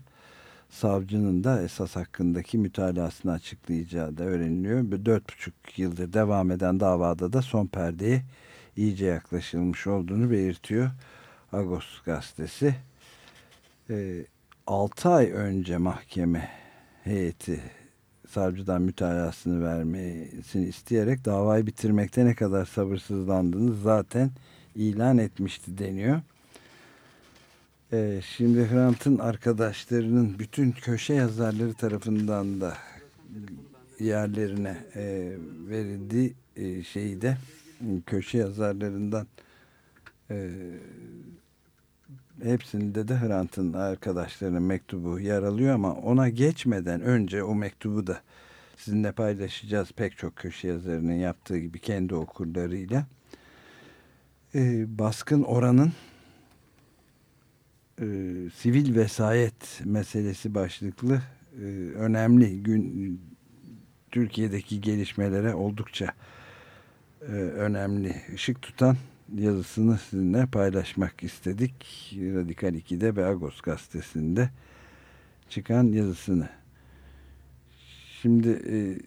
savcının da esas hakkındaki mütalasını açıklayacağı da öğreniliyor. 4,5 yıldır devam eden davada da son perdeye iyice yaklaşılmış olduğunu belirtiyor. Agos gazetesi. E, 6 ay önce mahkeme heyeti savcıdan mütalasını vermesini isteyerek davayı bitirmekte ne kadar sabırsızlandığını zaten ilan etmişti deniyor. Ee, şimdi Hrant'ın arkadaşlarının bütün köşe yazarları tarafından da yerlerine e, verildiği e, şeyi de köşe yazarlarından e, hepsinde de Hrant'ın arkadaşlarının mektubu yer alıyor ama ona geçmeden önce o mektubu da sizinle paylaşacağız pek çok köşe yazarının yaptığı gibi kendi okurlarıyla. Ee, baskın oranın e, sivil vesayet meselesi başlıklı e, önemli gün Türkiye'deki gelişmelere oldukça e, önemli ışık tutan yazısını sizinle paylaşmak istedik. Radikal 2'de ve Agos gazetesinde çıkan yazısını. Şimdi e,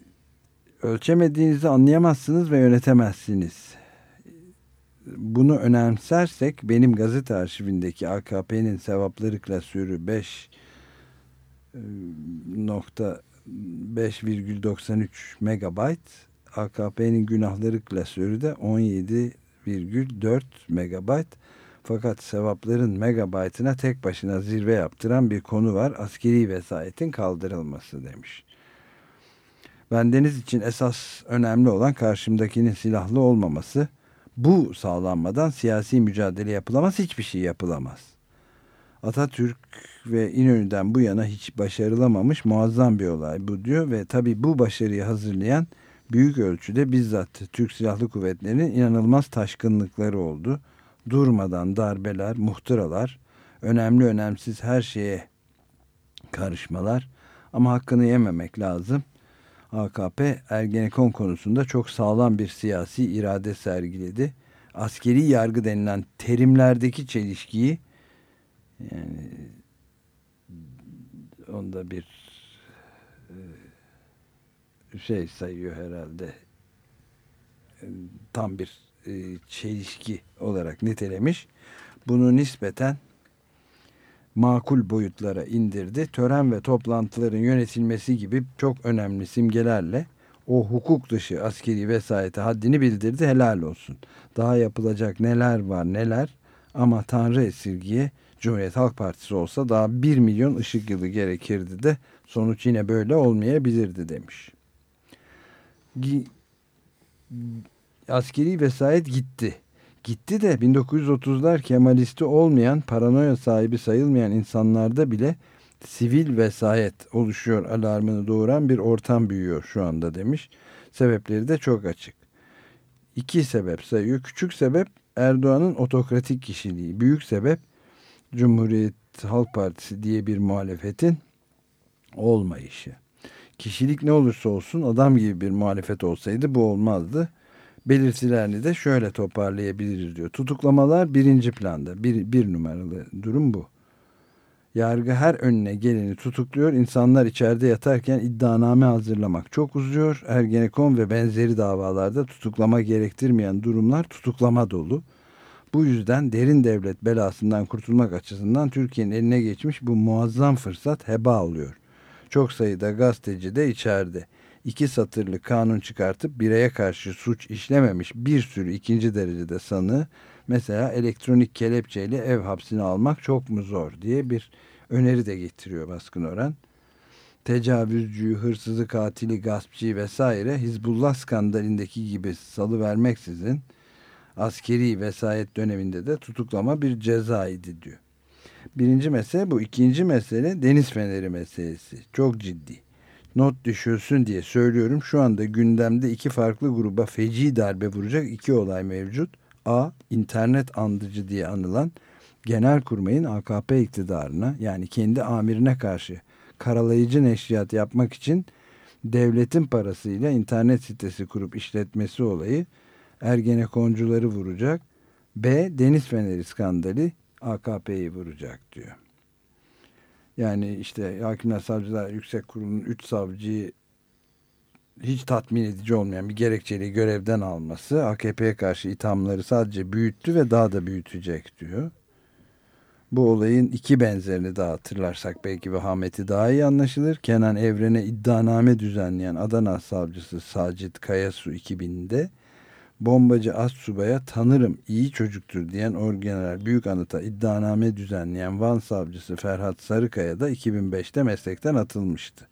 ölçemediğinizi anlayamazsınız ve yönetemezsiniz. Bunu önemsersek benim gazete arşivindeki AKP'nin sevapları klasörü 5 e, nokta 5,93 megabayt AKP'nin günahları klasörü de 17,4 megabayt fakat sevapların megabaytına tek başına zirve yaptıran bir konu var. Askeri vesayetin kaldırılması demiş. Bendeniz için esas önemli olan karşımdakinin silahlı olmaması. Bu sağlanmadan siyasi mücadele yapılamaz, hiçbir şey yapılamaz. Atatürk ve İnönü'den bu yana hiç başarılamamış muazzam bir olay bu diyor ve tabi bu başarıyı hazırlayan büyük ölçüde bizzat Türk Silahlı Kuvvetleri'nin inanılmaz taşkınlıkları oldu. Durmadan darbeler, muhtıralar, önemli önemsiz her şeye karışmalar ama hakkını yememek lazım. AKP Ergenekon konusunda çok sağlam bir siyasi irade sergiledi. Askeri yargı denilen terimlerdeki çelişkiyi yani onda bir şey sayıyor herhalde tam bir e, çelişki olarak nitelemiş. Bunu nispeten makul boyutlara indirdi. Tören ve toplantıların yönetilmesi gibi çok önemli simgelerle o hukuk dışı askeri vesayete haddini bildirdi. Helal olsun. Daha yapılacak neler var neler ama Tanrı esirgiye Cumhuriyet Halk Partisi olsa daha 1 milyon ışık yılı gerekirdi de sonuç yine böyle olmayabilirdi demiş. Askeri vesayet gitti. Gitti de 1930'lar Kemalisti olmayan, paranoya sahibi sayılmayan insanlarda bile sivil vesayet oluşuyor alarmını doğuran bir ortam büyüyor şu anda demiş. Sebepleri de çok açık. İki sebep sayıyor. Küçük sebep Erdoğan'ın otokratik kişiliği. Büyük sebep Cumhuriyet Halk Partisi diye bir muhalefetin olmayışı. Kişilik ne olursa olsun adam gibi bir muhalefet olsaydı bu olmazdı. Belirtilerini de şöyle toparlayabiliriz diyor. Tutuklamalar birinci planda. Bir, bir numaralı durum bu. Yargı her önüne geleni tutukluyor. İnsanlar içeride yatarken iddianame hazırlamak çok uzuyor. Ergenekon ve benzeri davalarda tutuklama gerektirmeyen durumlar tutuklama dolu. Bu yüzden derin devlet belasından kurtulmak açısından Türkiye'nin eline geçmiş bu muazzam fırsat heba oluyor. Çok sayıda gazeteci de içeride. İki satırlı kanun çıkartıp bireye karşı suç işlememiş bir sürü ikinci derecede sanığı mesela elektronik kelepçeyle ev hapsine almak çok mu zor diye bir öneri de getiriyor Baskın Oran. Tecavüzcüyü, hırsızı, katili, gaspçıyı vesaire Hizbullah skandalindeki gibi salı vermeksizin askeri vesayet döneminde de tutuklama bir cezaydı diyor. Birinci mesele bu. İkinci mesele deniz feneri meselesi. Çok ciddi. Not düşülsün diye söylüyorum. Şu anda gündemde iki farklı gruba feci darbe vuracak iki olay mevcut. A. internet andıcı diye anılan Genelkurmay'ın AKP iktidarına yani kendi amirine karşı karalayıcı neşriyat yapmak için devletin parasıyla internet sitesi kurup işletmesi olayı Ergenekoncuları vuracak. B. Deniz Feneri skandali AKP'yi vuracak diyor. Yani işte Hakimler Savcılar Yüksek Kurulu'nun 3 savcıyı hiç tatmin edici olmayan bir gerekçeyle görevden alması AKP'ye karşı ithamları sadece büyüttü ve daha da büyütecek diyor. Bu olayın iki benzerini daha hatırlarsak belki vehameti daha iyi anlaşılır. Kenan Evren'e iddianame düzenleyen Adana savcısı Sacit Kayasu 2000'de bombacı Assuba'ya tanırım iyi çocuktur diyen Orgeneral Büyük Anıt'a iddianame düzenleyen Van savcısı Ferhat Sarıkaya da 2005'te meslekten atılmıştı.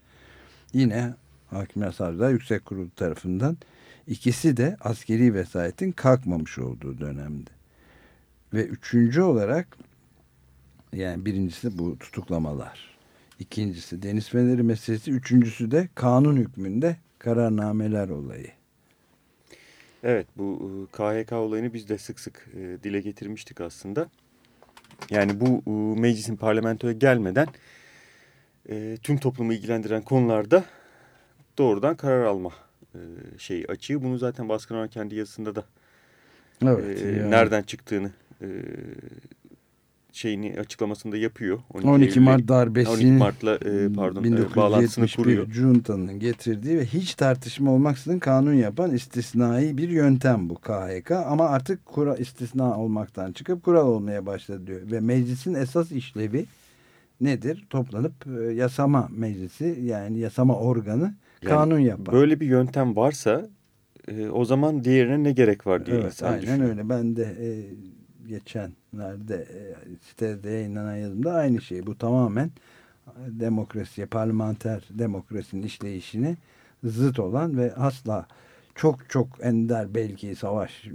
Yine Hakimler Savcılar Yüksek Kurulu tarafından ikisi de askeri vesayetin kalkmamış olduğu dönemde. Ve üçüncü olarak yani birincisi bu tutuklamalar. İkincisi deniz feneri meselesi. Üçüncüsü de kanun hükmünde kararnameler olayı. Evet bu KHK olayını biz de sık sık e, dile getirmiştik aslında. Yani bu e, meclisin parlamentoya gelmeden tüm toplumu ilgilendiren konularda doğrudan karar alma şeyi açığı. Bunu zaten Baskın Oran kendi yazısında da Evet. e, yani. nereden çıktığını e, şeyini açıklamasında yapıyor. 12 Eylül'le- Mart darbesinin 12 Mart'la e, pardon e, bağlantısını 1971 kuruyor. Junta'nın getirdiği ve hiç tartışma olmaksızın kanun yapan istisnai bir yöntem bu KHK ama artık kura, istisna olmaktan çıkıp kural olmaya başladı diyor. Ve meclisin esas işlevi nedir? Toplanıp e, yasama meclisi yani yasama organı Yani kanun yapan. Böyle bir yöntem varsa e, o zaman diğerine ne gerek var diye Evet, insan aynen düşünüyor. öyle. Ben de e, geçenlerde e, sitede yayınlanan yazımda aynı şey. Bu tamamen demokrasiye, parlamenter demokrasinin işleyişine zıt olan ve asla çok çok ender belki savaş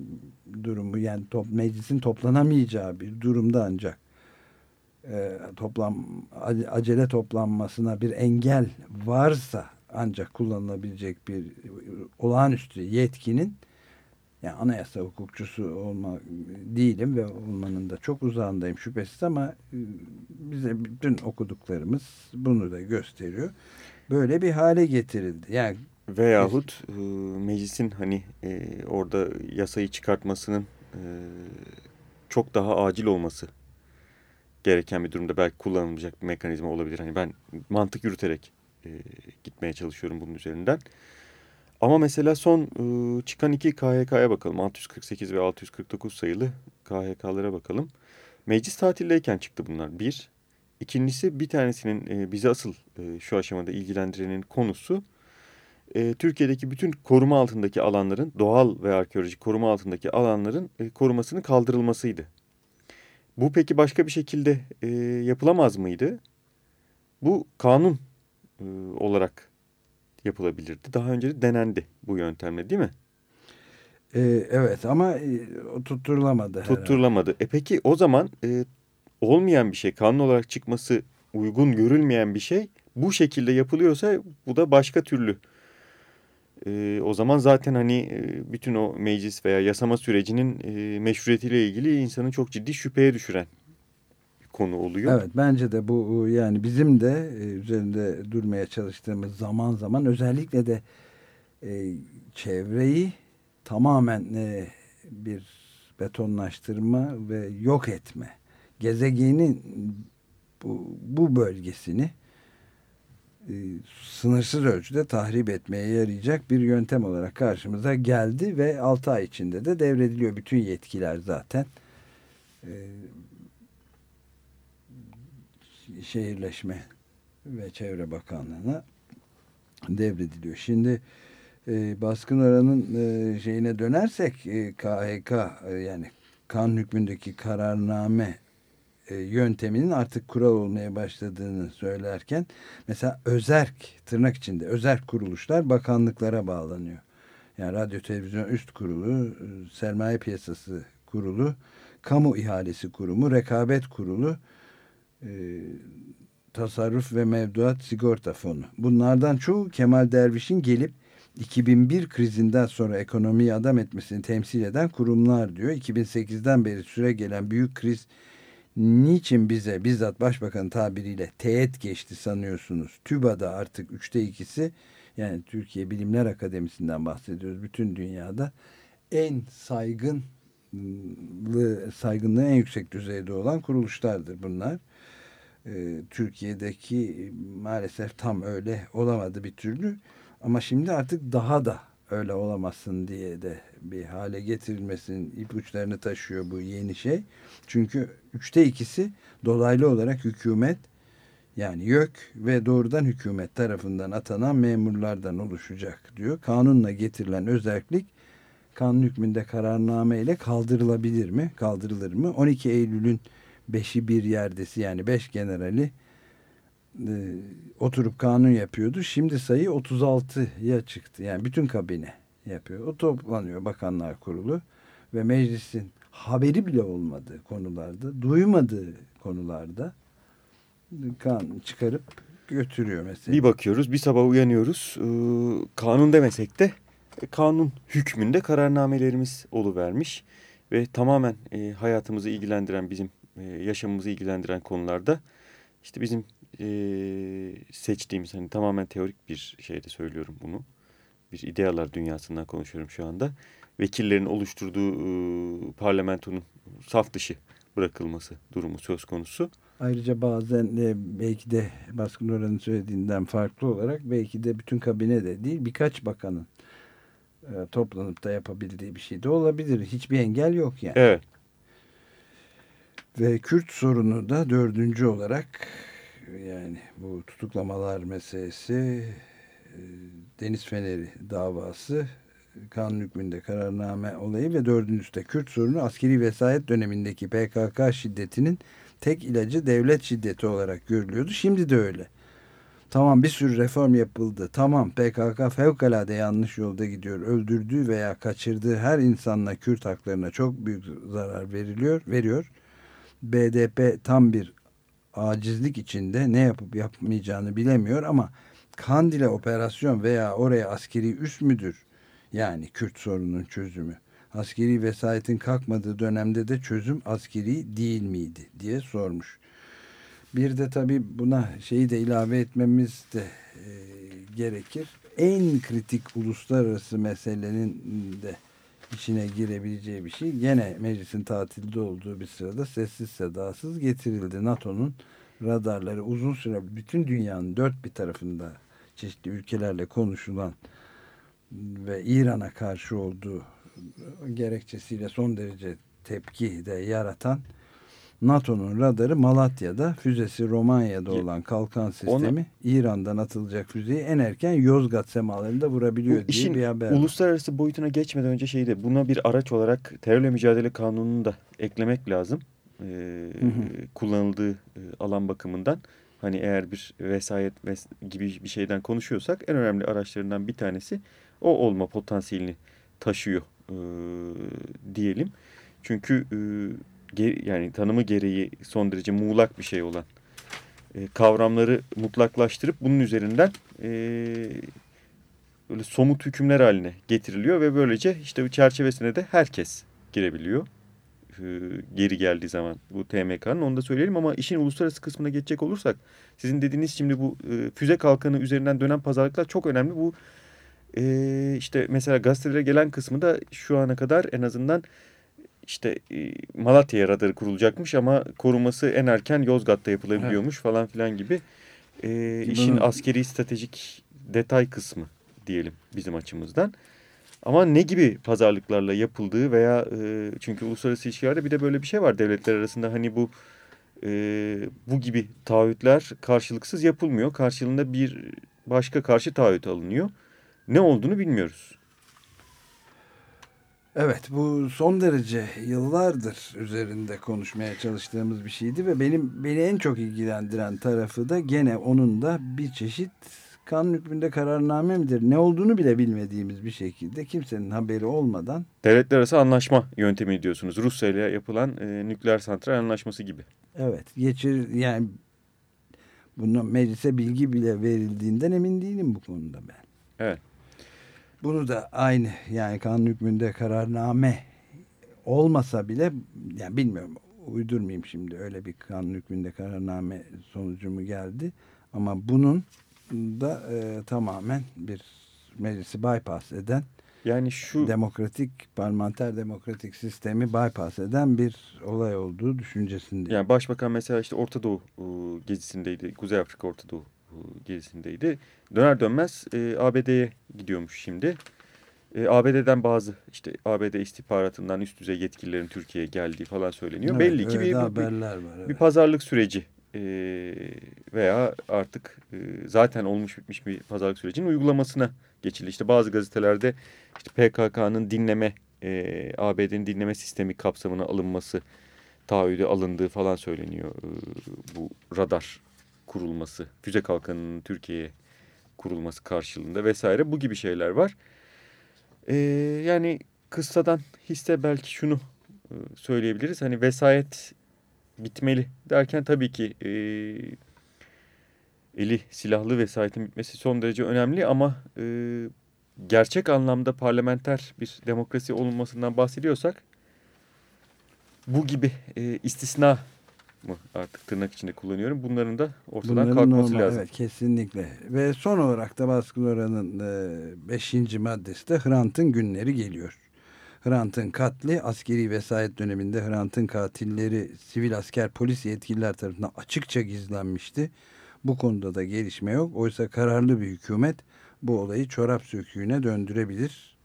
durumu yani top, meclisin toplanamayacağı bir durumda ancak e, toplam acele toplanmasına bir engel varsa ancak kullanılabilecek bir olağanüstü yetkinin yani anayasa hukukçusu olma değilim ve olmanın da çok uzağındayım şüphesiz ama e, bize bütün okuduklarımız bunu da gösteriyor. Böyle bir hale getirildi. Yani Veyahut e, meclisin hani e, orada yasayı çıkartmasının e, çok daha acil olması gereken bir durumda belki kullanılacak bir mekanizma olabilir. Hani ben mantık yürüterek e, gitmeye çalışıyorum bunun üzerinden. Ama mesela son e, çıkan iki KHK'ya bakalım. 648 ve 649 sayılı KHK'lara bakalım. Meclis tatildeyken çıktı bunlar. Bir. İkincisi bir tanesinin e, bizi asıl e, şu aşamada ilgilendirenin konusu e, Türkiye'deki bütün koruma altındaki alanların doğal ve arkeolojik koruma altındaki alanların e, korumasının kaldırılmasıydı. Bu peki başka bir şekilde e, yapılamaz mıydı? Bu kanun e, olarak yapılabilirdi. Daha önce de denendi bu yöntemle değil mi? Ee, evet ama e, tutturulamadı. Tutturulamadı. E peki o zaman e, olmayan bir şey kanun olarak çıkması uygun görülmeyen bir şey bu şekilde yapılıyorsa bu da başka türlü. E, o zaman zaten hani e, bütün o meclis veya yasama sürecinin e, meşruiyetiyle ilgili insanı çok ciddi şüpheye düşüren konu oluyor. Evet bence de bu yani bizim de e, üzerinde durmaya çalıştığımız zaman zaman özellikle de e, çevreyi tamamen e, bir betonlaştırma ve yok etme gezegenin bu, bu bölgesini e, sınırsız ölçüde tahrip etmeye yarayacak bir yöntem olarak karşımıza geldi ve 6 ay içinde de devrediliyor bütün yetkiler zaten. E, Şehirleşme ve Çevre Bakanlığı'na devrediliyor. Şimdi e, baskın oranın e, şeyine dönersek e, KHK e, yani kan hükmündeki kararname e, yönteminin artık kural olmaya başladığını söylerken mesela özerk tırnak içinde özerk kuruluşlar bakanlıklara bağlanıyor. Yani radyo televizyon üst kurulu, e, sermaye piyasası kurulu, kamu ihalesi kurumu, rekabet kurulu, e, tasarruf ve mevduat sigorta fonu. Bunlardan çoğu Kemal Derviş'in gelip 2001 krizinden sonra ekonomiyi adam etmesini temsil eden kurumlar diyor. 2008'den beri süre gelen büyük kriz niçin bize bizzat başbakan tabiriyle teğet geçti sanıyorsunuz? TÜBA'da artık üçte ikisi yani Türkiye Bilimler Akademisi'nden bahsediyoruz. Bütün dünyada en saygın saygınlığı en yüksek düzeyde olan kuruluşlardır bunlar. Ee, Türkiye'deki maalesef tam öyle olamadı bir türlü. Ama şimdi artık daha da öyle olamazsın diye de bir hale getirilmesinin ipuçlarını taşıyor bu yeni şey. Çünkü üçte ikisi dolaylı olarak hükümet yani YÖK ve doğrudan hükümet tarafından atanan memurlardan oluşacak diyor. Kanunla getirilen özellik kanun hükmünde kararname ile kaldırılabilir mi? Kaldırılır mı? 12 Eylül'ün beşi bir yerdesi yani beş generali e, oturup kanun yapıyordu. Şimdi sayı 36'ya çıktı. Yani bütün kabine yapıyor. O toplanıyor Bakanlar Kurulu ve meclisin haberi bile olmadığı konularda, duymadığı konularda kan çıkarıp götürüyor mesela. Bir bakıyoruz, bir sabah uyanıyoruz. Ee, kanun demesek de e, kanun hükmünde kararnamelerimiz oluvermiş ve tamamen e, hayatımızı ilgilendiren bizim e, yaşamımızı ilgilendiren konularda işte bizim e, seçtiğimiz hani tamamen teorik bir şeyde söylüyorum bunu. Bir idealar dünyasından konuşuyorum şu anda. Vekillerin oluşturduğu e, parlamentonun saf dışı bırakılması durumu söz konusu. Ayrıca bazen de belki de baskın oranı söylediğinden farklı olarak belki de bütün kabine de değil birkaç bakanın e, toplanıp da yapabildiği bir şey de olabilir. Hiçbir engel yok yani. Evet. Ve Kürt sorunu da dördüncü olarak yani bu tutuklamalar meselesi e, Deniz Feneri davası kanun hükmünde kararname olayı ve dördüncüsü de Kürt sorunu askeri vesayet dönemindeki PKK şiddetinin tek ilacı devlet şiddeti olarak görülüyordu. Şimdi de öyle. Tamam bir sürü reform yapıldı. Tamam PKK fevkalade yanlış yolda gidiyor. Öldürdüğü veya kaçırdığı her insanla Kürt haklarına çok büyük zarar veriliyor, veriyor. BDP tam bir acizlik içinde ne yapıp yapmayacağını bilemiyor ama Kandil'e operasyon veya oraya askeri üs müdür? Yani Kürt sorunun çözümü. Askeri vesayetin kalkmadığı dönemde de çözüm askeri değil miydi diye sormuş. Bir de tabii buna şeyi de ilave etmemiz de e, gerekir. En kritik uluslararası meselenin de içine girebileceği bir şey. Gene meclisin tatilde olduğu bir sırada sessiz sedasız getirildi. NATO'nun radarları uzun süre bütün dünyanın dört bir tarafında çeşitli ülkelerle konuşulan ve İran'a karşı olduğu gerekçesiyle son derece tepki de yaratan NATO'nun radarı Malatya'da, füzesi Romanya'da olan kalkan sistemi İran'dan atılacak füzeyi en erken Yozgat semalarında vurabiliyor Bu diye işin bir haber. uluslararası boyutuna geçmeden önce şeyde buna bir araç olarak terörle mücadele kanununu da eklemek lazım. Ee, kullanıldığı e, alan bakımından. Hani eğer bir vesayet ves- gibi bir şeyden konuşuyorsak en önemli araçlarından bir tanesi o olma potansiyelini taşıyor e, diyelim. Çünkü e, yani tanımı gereği son derece muğlak bir şey olan e, kavramları mutlaklaştırıp bunun üzerinden e, böyle somut hükümler haline getiriliyor ve böylece işte bu çerçevesine de herkes girebiliyor. Geri geldiği zaman bu TMK'nın onu da söyleyelim ama işin uluslararası kısmına geçecek olursak sizin dediğiniz şimdi bu e, füze kalkanı üzerinden dönen pazarlıklar çok önemli. Bu e, işte mesela gazetelere gelen kısmı da şu ana kadar en azından işte e, Malatya'ya radarı kurulacakmış ama koruması en erken Yozgat'ta yapılabiliyormuş falan filan gibi e, işin bunu- askeri stratejik detay kısmı diyelim bizim açımızdan. Ama ne gibi pazarlıklarla yapıldığı veya e, çünkü uluslararası ilişkilerde bir de böyle bir şey var devletler arasında hani bu e, bu gibi taahhütler karşılıksız yapılmıyor. Karşılığında bir başka karşı taahhüt alınıyor. Ne olduğunu bilmiyoruz. Evet bu son derece yıllardır üzerinde konuşmaya çalıştığımız bir şeydi ve benim beni en çok ilgilendiren tarafı da gene onun da bir çeşit kanun hükmünde kararname midir ne olduğunu bile bilmediğimiz bir şekilde kimsenin haberi olmadan Devletler arası anlaşma yöntemi diyorsunuz. Rusya ile yapılan e, nükleer santral anlaşması gibi. evet geçir yani bunu meclise bilgi bile verildiğinden emin değilim bu konuda ben. Evet. Bunu da aynı yani kanun hükmünde kararname olmasa bile yani bilmiyorum uydurmayayım şimdi öyle bir kanun hükmünde kararname sonucu mu geldi ama bunun da e, tamamen bir meclisi bypass eden Yani şu demokratik parlamenter demokratik sistemi bypass eden bir olay olduğu düşüncesindeyim. yani başbakan mesela işte Orta Doğu e, gezisindeydi. Kuzey Afrika Orta Doğu gezisindeydi. Döner dönmez e, ABD'ye gidiyormuş şimdi. E, ABD'den bazı işte ABD istihbaratından üst düzey yetkililerin Türkiye'ye geldiği falan söyleniyor. Evet, Belli ki bir, bir, var. bir evet. pazarlık süreci e, veya artık e, zaten olmuş bitmiş bir pazarlık sürecinin uygulamasına geçildi. İşte bazı gazetelerde işte PKK'nın dinleme, e, ABD'nin dinleme sistemi kapsamına alınması taahhüde alındığı falan söyleniyor. E, bu radar kurulması, füze kalkanının Türkiye'ye kurulması karşılığında vesaire bu gibi şeyler var. E, yani kıssadan hisse belki şunu e, söyleyebiliriz. Hani vesayet bitmeli derken tabii ki e, eli silahlı vesayetin bitmesi son derece önemli ama e, gerçek anlamda parlamenter bir demokrasi olunmasından bahsediyorsak bu gibi e, istisna mı artık tırnak içinde kullanıyorum. Bunların da ortadan Bunların kalkması normal, lazım. Evet kesinlikle. Ve son olarak da baskı oranın 5. maddesi de Hrant'ın günleri geliyor. Hrant'ın katli askeri vesayet döneminde Hrant'ın katilleri sivil asker polis yetkililer tarafından açıkça gizlenmişti. Bu konuda da gelişme yok. Oysa kararlı bir hükümet bu olayı çorap söküğüne döndürebilir.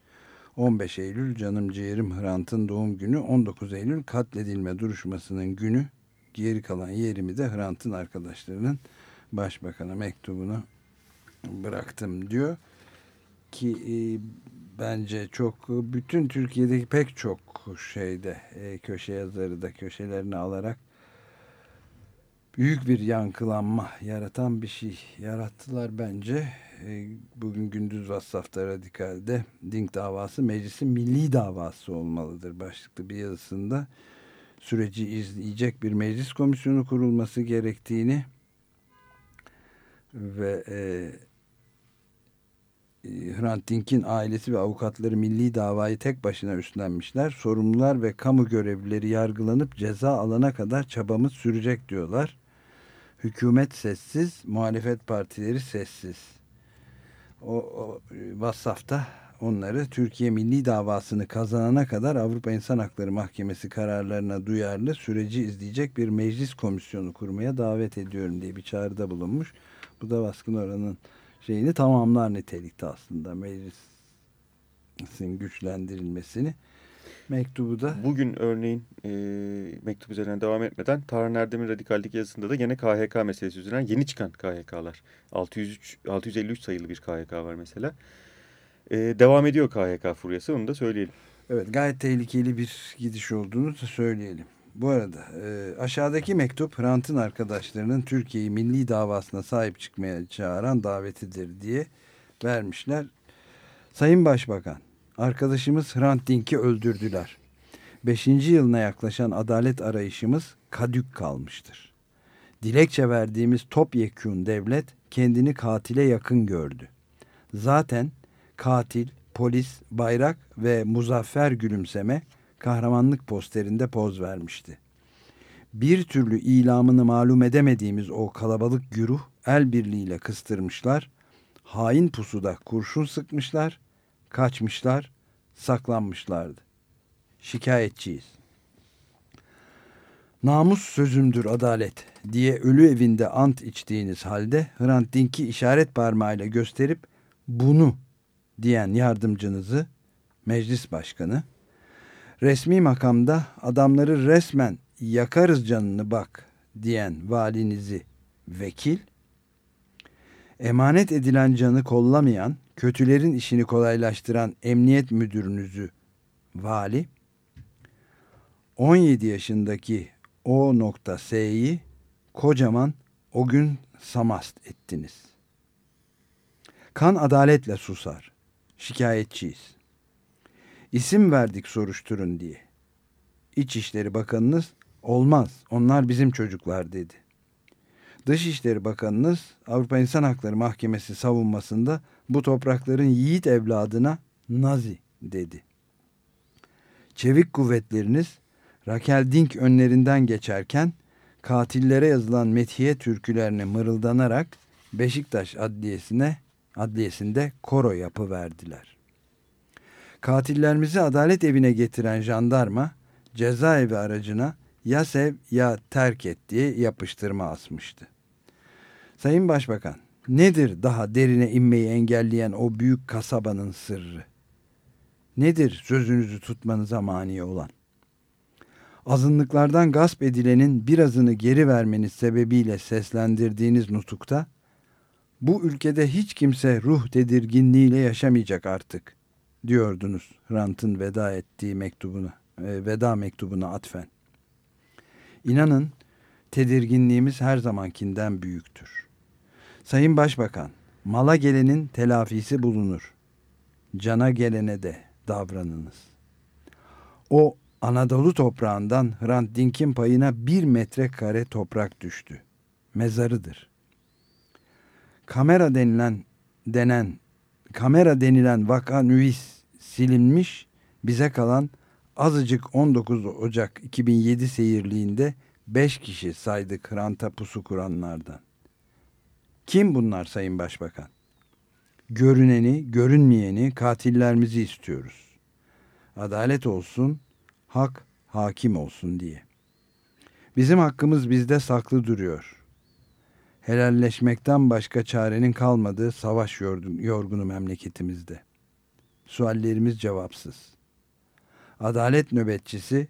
15 Eylül canım ciğerim Hrant'ın doğum günü 19 Eylül katledilme duruşmasının günü geri kalan yerimi de Hrant'ın arkadaşlarının başbakana mektubunu bıraktım diyor ki e, bence çok bütün Türkiye'deki pek çok şeyde e, köşe yazarı da köşelerini alarak büyük bir yankılanma yaratan bir şey yarattılar bence. E, bugün gündüz Vassaf'ta Radikal'de Dink davası meclisin milli davası olmalıdır başlıklı bir yazısında süreci izleyecek bir meclis komisyonu kurulması gerektiğini ve e, e, Hrant Dink'in ailesi ve avukatları milli davayı tek başına üstlenmişler. Sorumlular ve kamu görevlileri yargılanıp ceza alana kadar çabamız sürecek diyorlar. Hükümet sessiz, muhalefet partileri sessiz. O, o Vassaf'ta onları Türkiye milli davasını kazanana kadar Avrupa İnsan Hakları Mahkemesi kararlarına duyarlı süreci izleyecek bir meclis komisyonu kurmaya davet ediyorum diye bir çağrıda bulunmuş. Bu da baskın oranın şeyini tamamlar nitelikte aslında meclisin güçlendirilmesini. Mektubu da Bugün örneğin e, mektup üzerinden devam etmeden Tarhan Erdem'in radikallik yazısında da gene KHK meselesi üzerinden yeni çıkan KHK'lar. 603, 653 sayılı bir KHK var mesela. E, devam ediyor KHK furyası onu da söyleyelim. Evet gayet tehlikeli bir gidiş olduğunu söyleyelim. Bu arada e, aşağıdaki mektup Hrant'ın arkadaşlarının Türkiye'yi milli davasına sahip çıkmaya çağıran davetidir diye vermişler. Sayın Başbakan, arkadaşımız Hrant Dink'i öldürdüler. Beşinci yılına yaklaşan adalet arayışımız kadük kalmıştır. Dilekçe verdiğimiz topyekun devlet kendini katile yakın gördü. Zaten katil, polis, bayrak ve muzaffer gülümseme kahramanlık posterinde poz vermişti. Bir türlü ilamını malum edemediğimiz o kalabalık güruh el birliğiyle kıstırmışlar, hain pusuda kurşun sıkmışlar, kaçmışlar, saklanmışlardı. Şikayetçiyiz. Namus sözümdür adalet diye ölü evinde ant içtiğiniz halde Hrant Dink'i işaret parmağıyla gösterip bunu diyen yardımcınızı meclis başkanı resmi makamda adamları resmen yakarız canını bak diyen valinizi vekil, emanet edilen canı kollamayan, kötülerin işini kolaylaştıran emniyet müdürünüzü vali, 17 yaşındaki o nokta S'yi kocaman o gün samast ettiniz. Kan adaletle susar. Şikayetçiyiz. İsim verdik soruşturun diye. İçişleri Bakanınız olmaz onlar bizim çocuklar dedi. Dışişleri Bakanınız Avrupa İnsan Hakları Mahkemesi savunmasında bu toprakların yiğit evladına Nazi dedi. Çevik kuvvetleriniz Rakel Dink önlerinden geçerken katillere yazılan methiye türkülerini mırıldanarak Beşiktaş Adliyesi'ne adliyesinde koro yapı verdiler. Katillerimizi adalet evine getiren jandarma cezaevi aracına ya sev ya terk et diye yapıştırma asmıştı. Sayın Başbakan, nedir daha derine inmeyi engelleyen o büyük kasabanın sırrı? Nedir sözünüzü tutmanıza mani olan? Azınlıklardan gasp edilenin birazını geri vermeniz sebebiyle seslendirdiğiniz nutukta, bu ülkede hiç kimse ruh tedirginliğiyle yaşamayacak artık diyordunuz Hrant'ın veda ettiği mektubuna, e, veda mektubuna atfen. İnanın tedirginliğimiz her zamankinden büyüktür. Sayın Başbakan, mala gelenin telafisi bulunur. Cana gelene de davranınız. O Anadolu toprağından Hrant Dink'in payına bir metrekare toprak düştü. Mezarıdır. Kamera denilen denen kamera denilen vaka nüvis silinmiş bize kalan azıcık 19 Ocak 2007 seyirliğinde 5 kişi saydık Hrant'a pusu kuranlardan. Kim bunlar Sayın Başbakan? Görüneni, görünmeyeni, katillerimizi istiyoruz. Adalet olsun, hak hakim olsun diye. Bizim hakkımız bizde saklı duruyor. Helalleşmekten başka çarenin kalmadığı savaş yorgunu memleketimizde. Suallerimiz cevapsız. Adalet nöbetçisi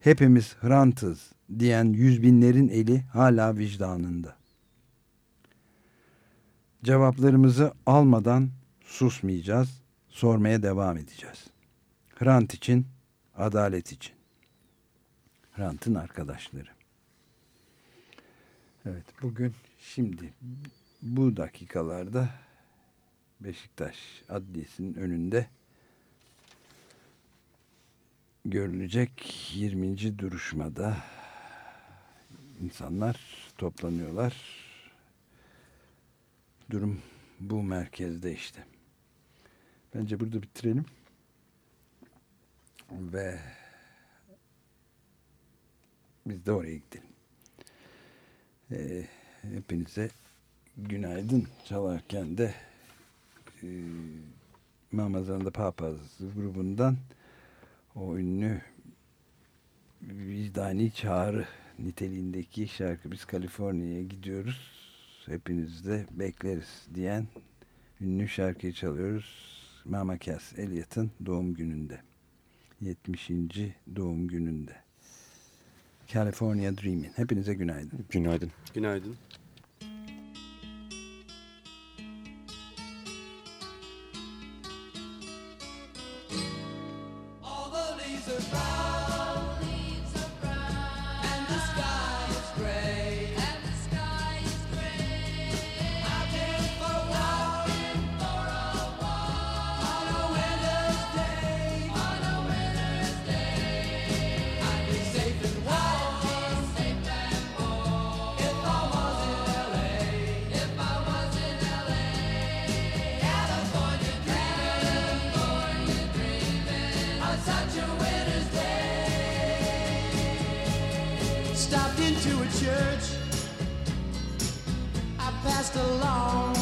hepimiz Hrant'ız diyen yüz binlerin eli hala vicdanında. Cevaplarımızı almadan susmayacağız, sormaya devam edeceğiz. Hrant için, adalet için. Hrant'ın arkadaşları. Evet, bugün şimdi bu dakikalarda Beşiktaş Adliyesi'nin önünde görülecek 20. duruşmada insanlar toplanıyorlar. Durum bu merkezde işte. Bence burada bitirelim. Ve biz de oraya gidelim. Ee, hepinize günaydın çalarken de e, Mamazan'da Papaz grubundan o ünlü vicdani çağrı niteliğindeki şarkı biz Kaliforniya'ya gidiyoruz hepiniz de bekleriz diyen ünlü şarkıyı çalıyoruz Mama Cass Elliot'ın doğum gününde 70. doğum gününde California Dreaming hepinize günaydın Günaydın. Günaydın. All the leaves are just along.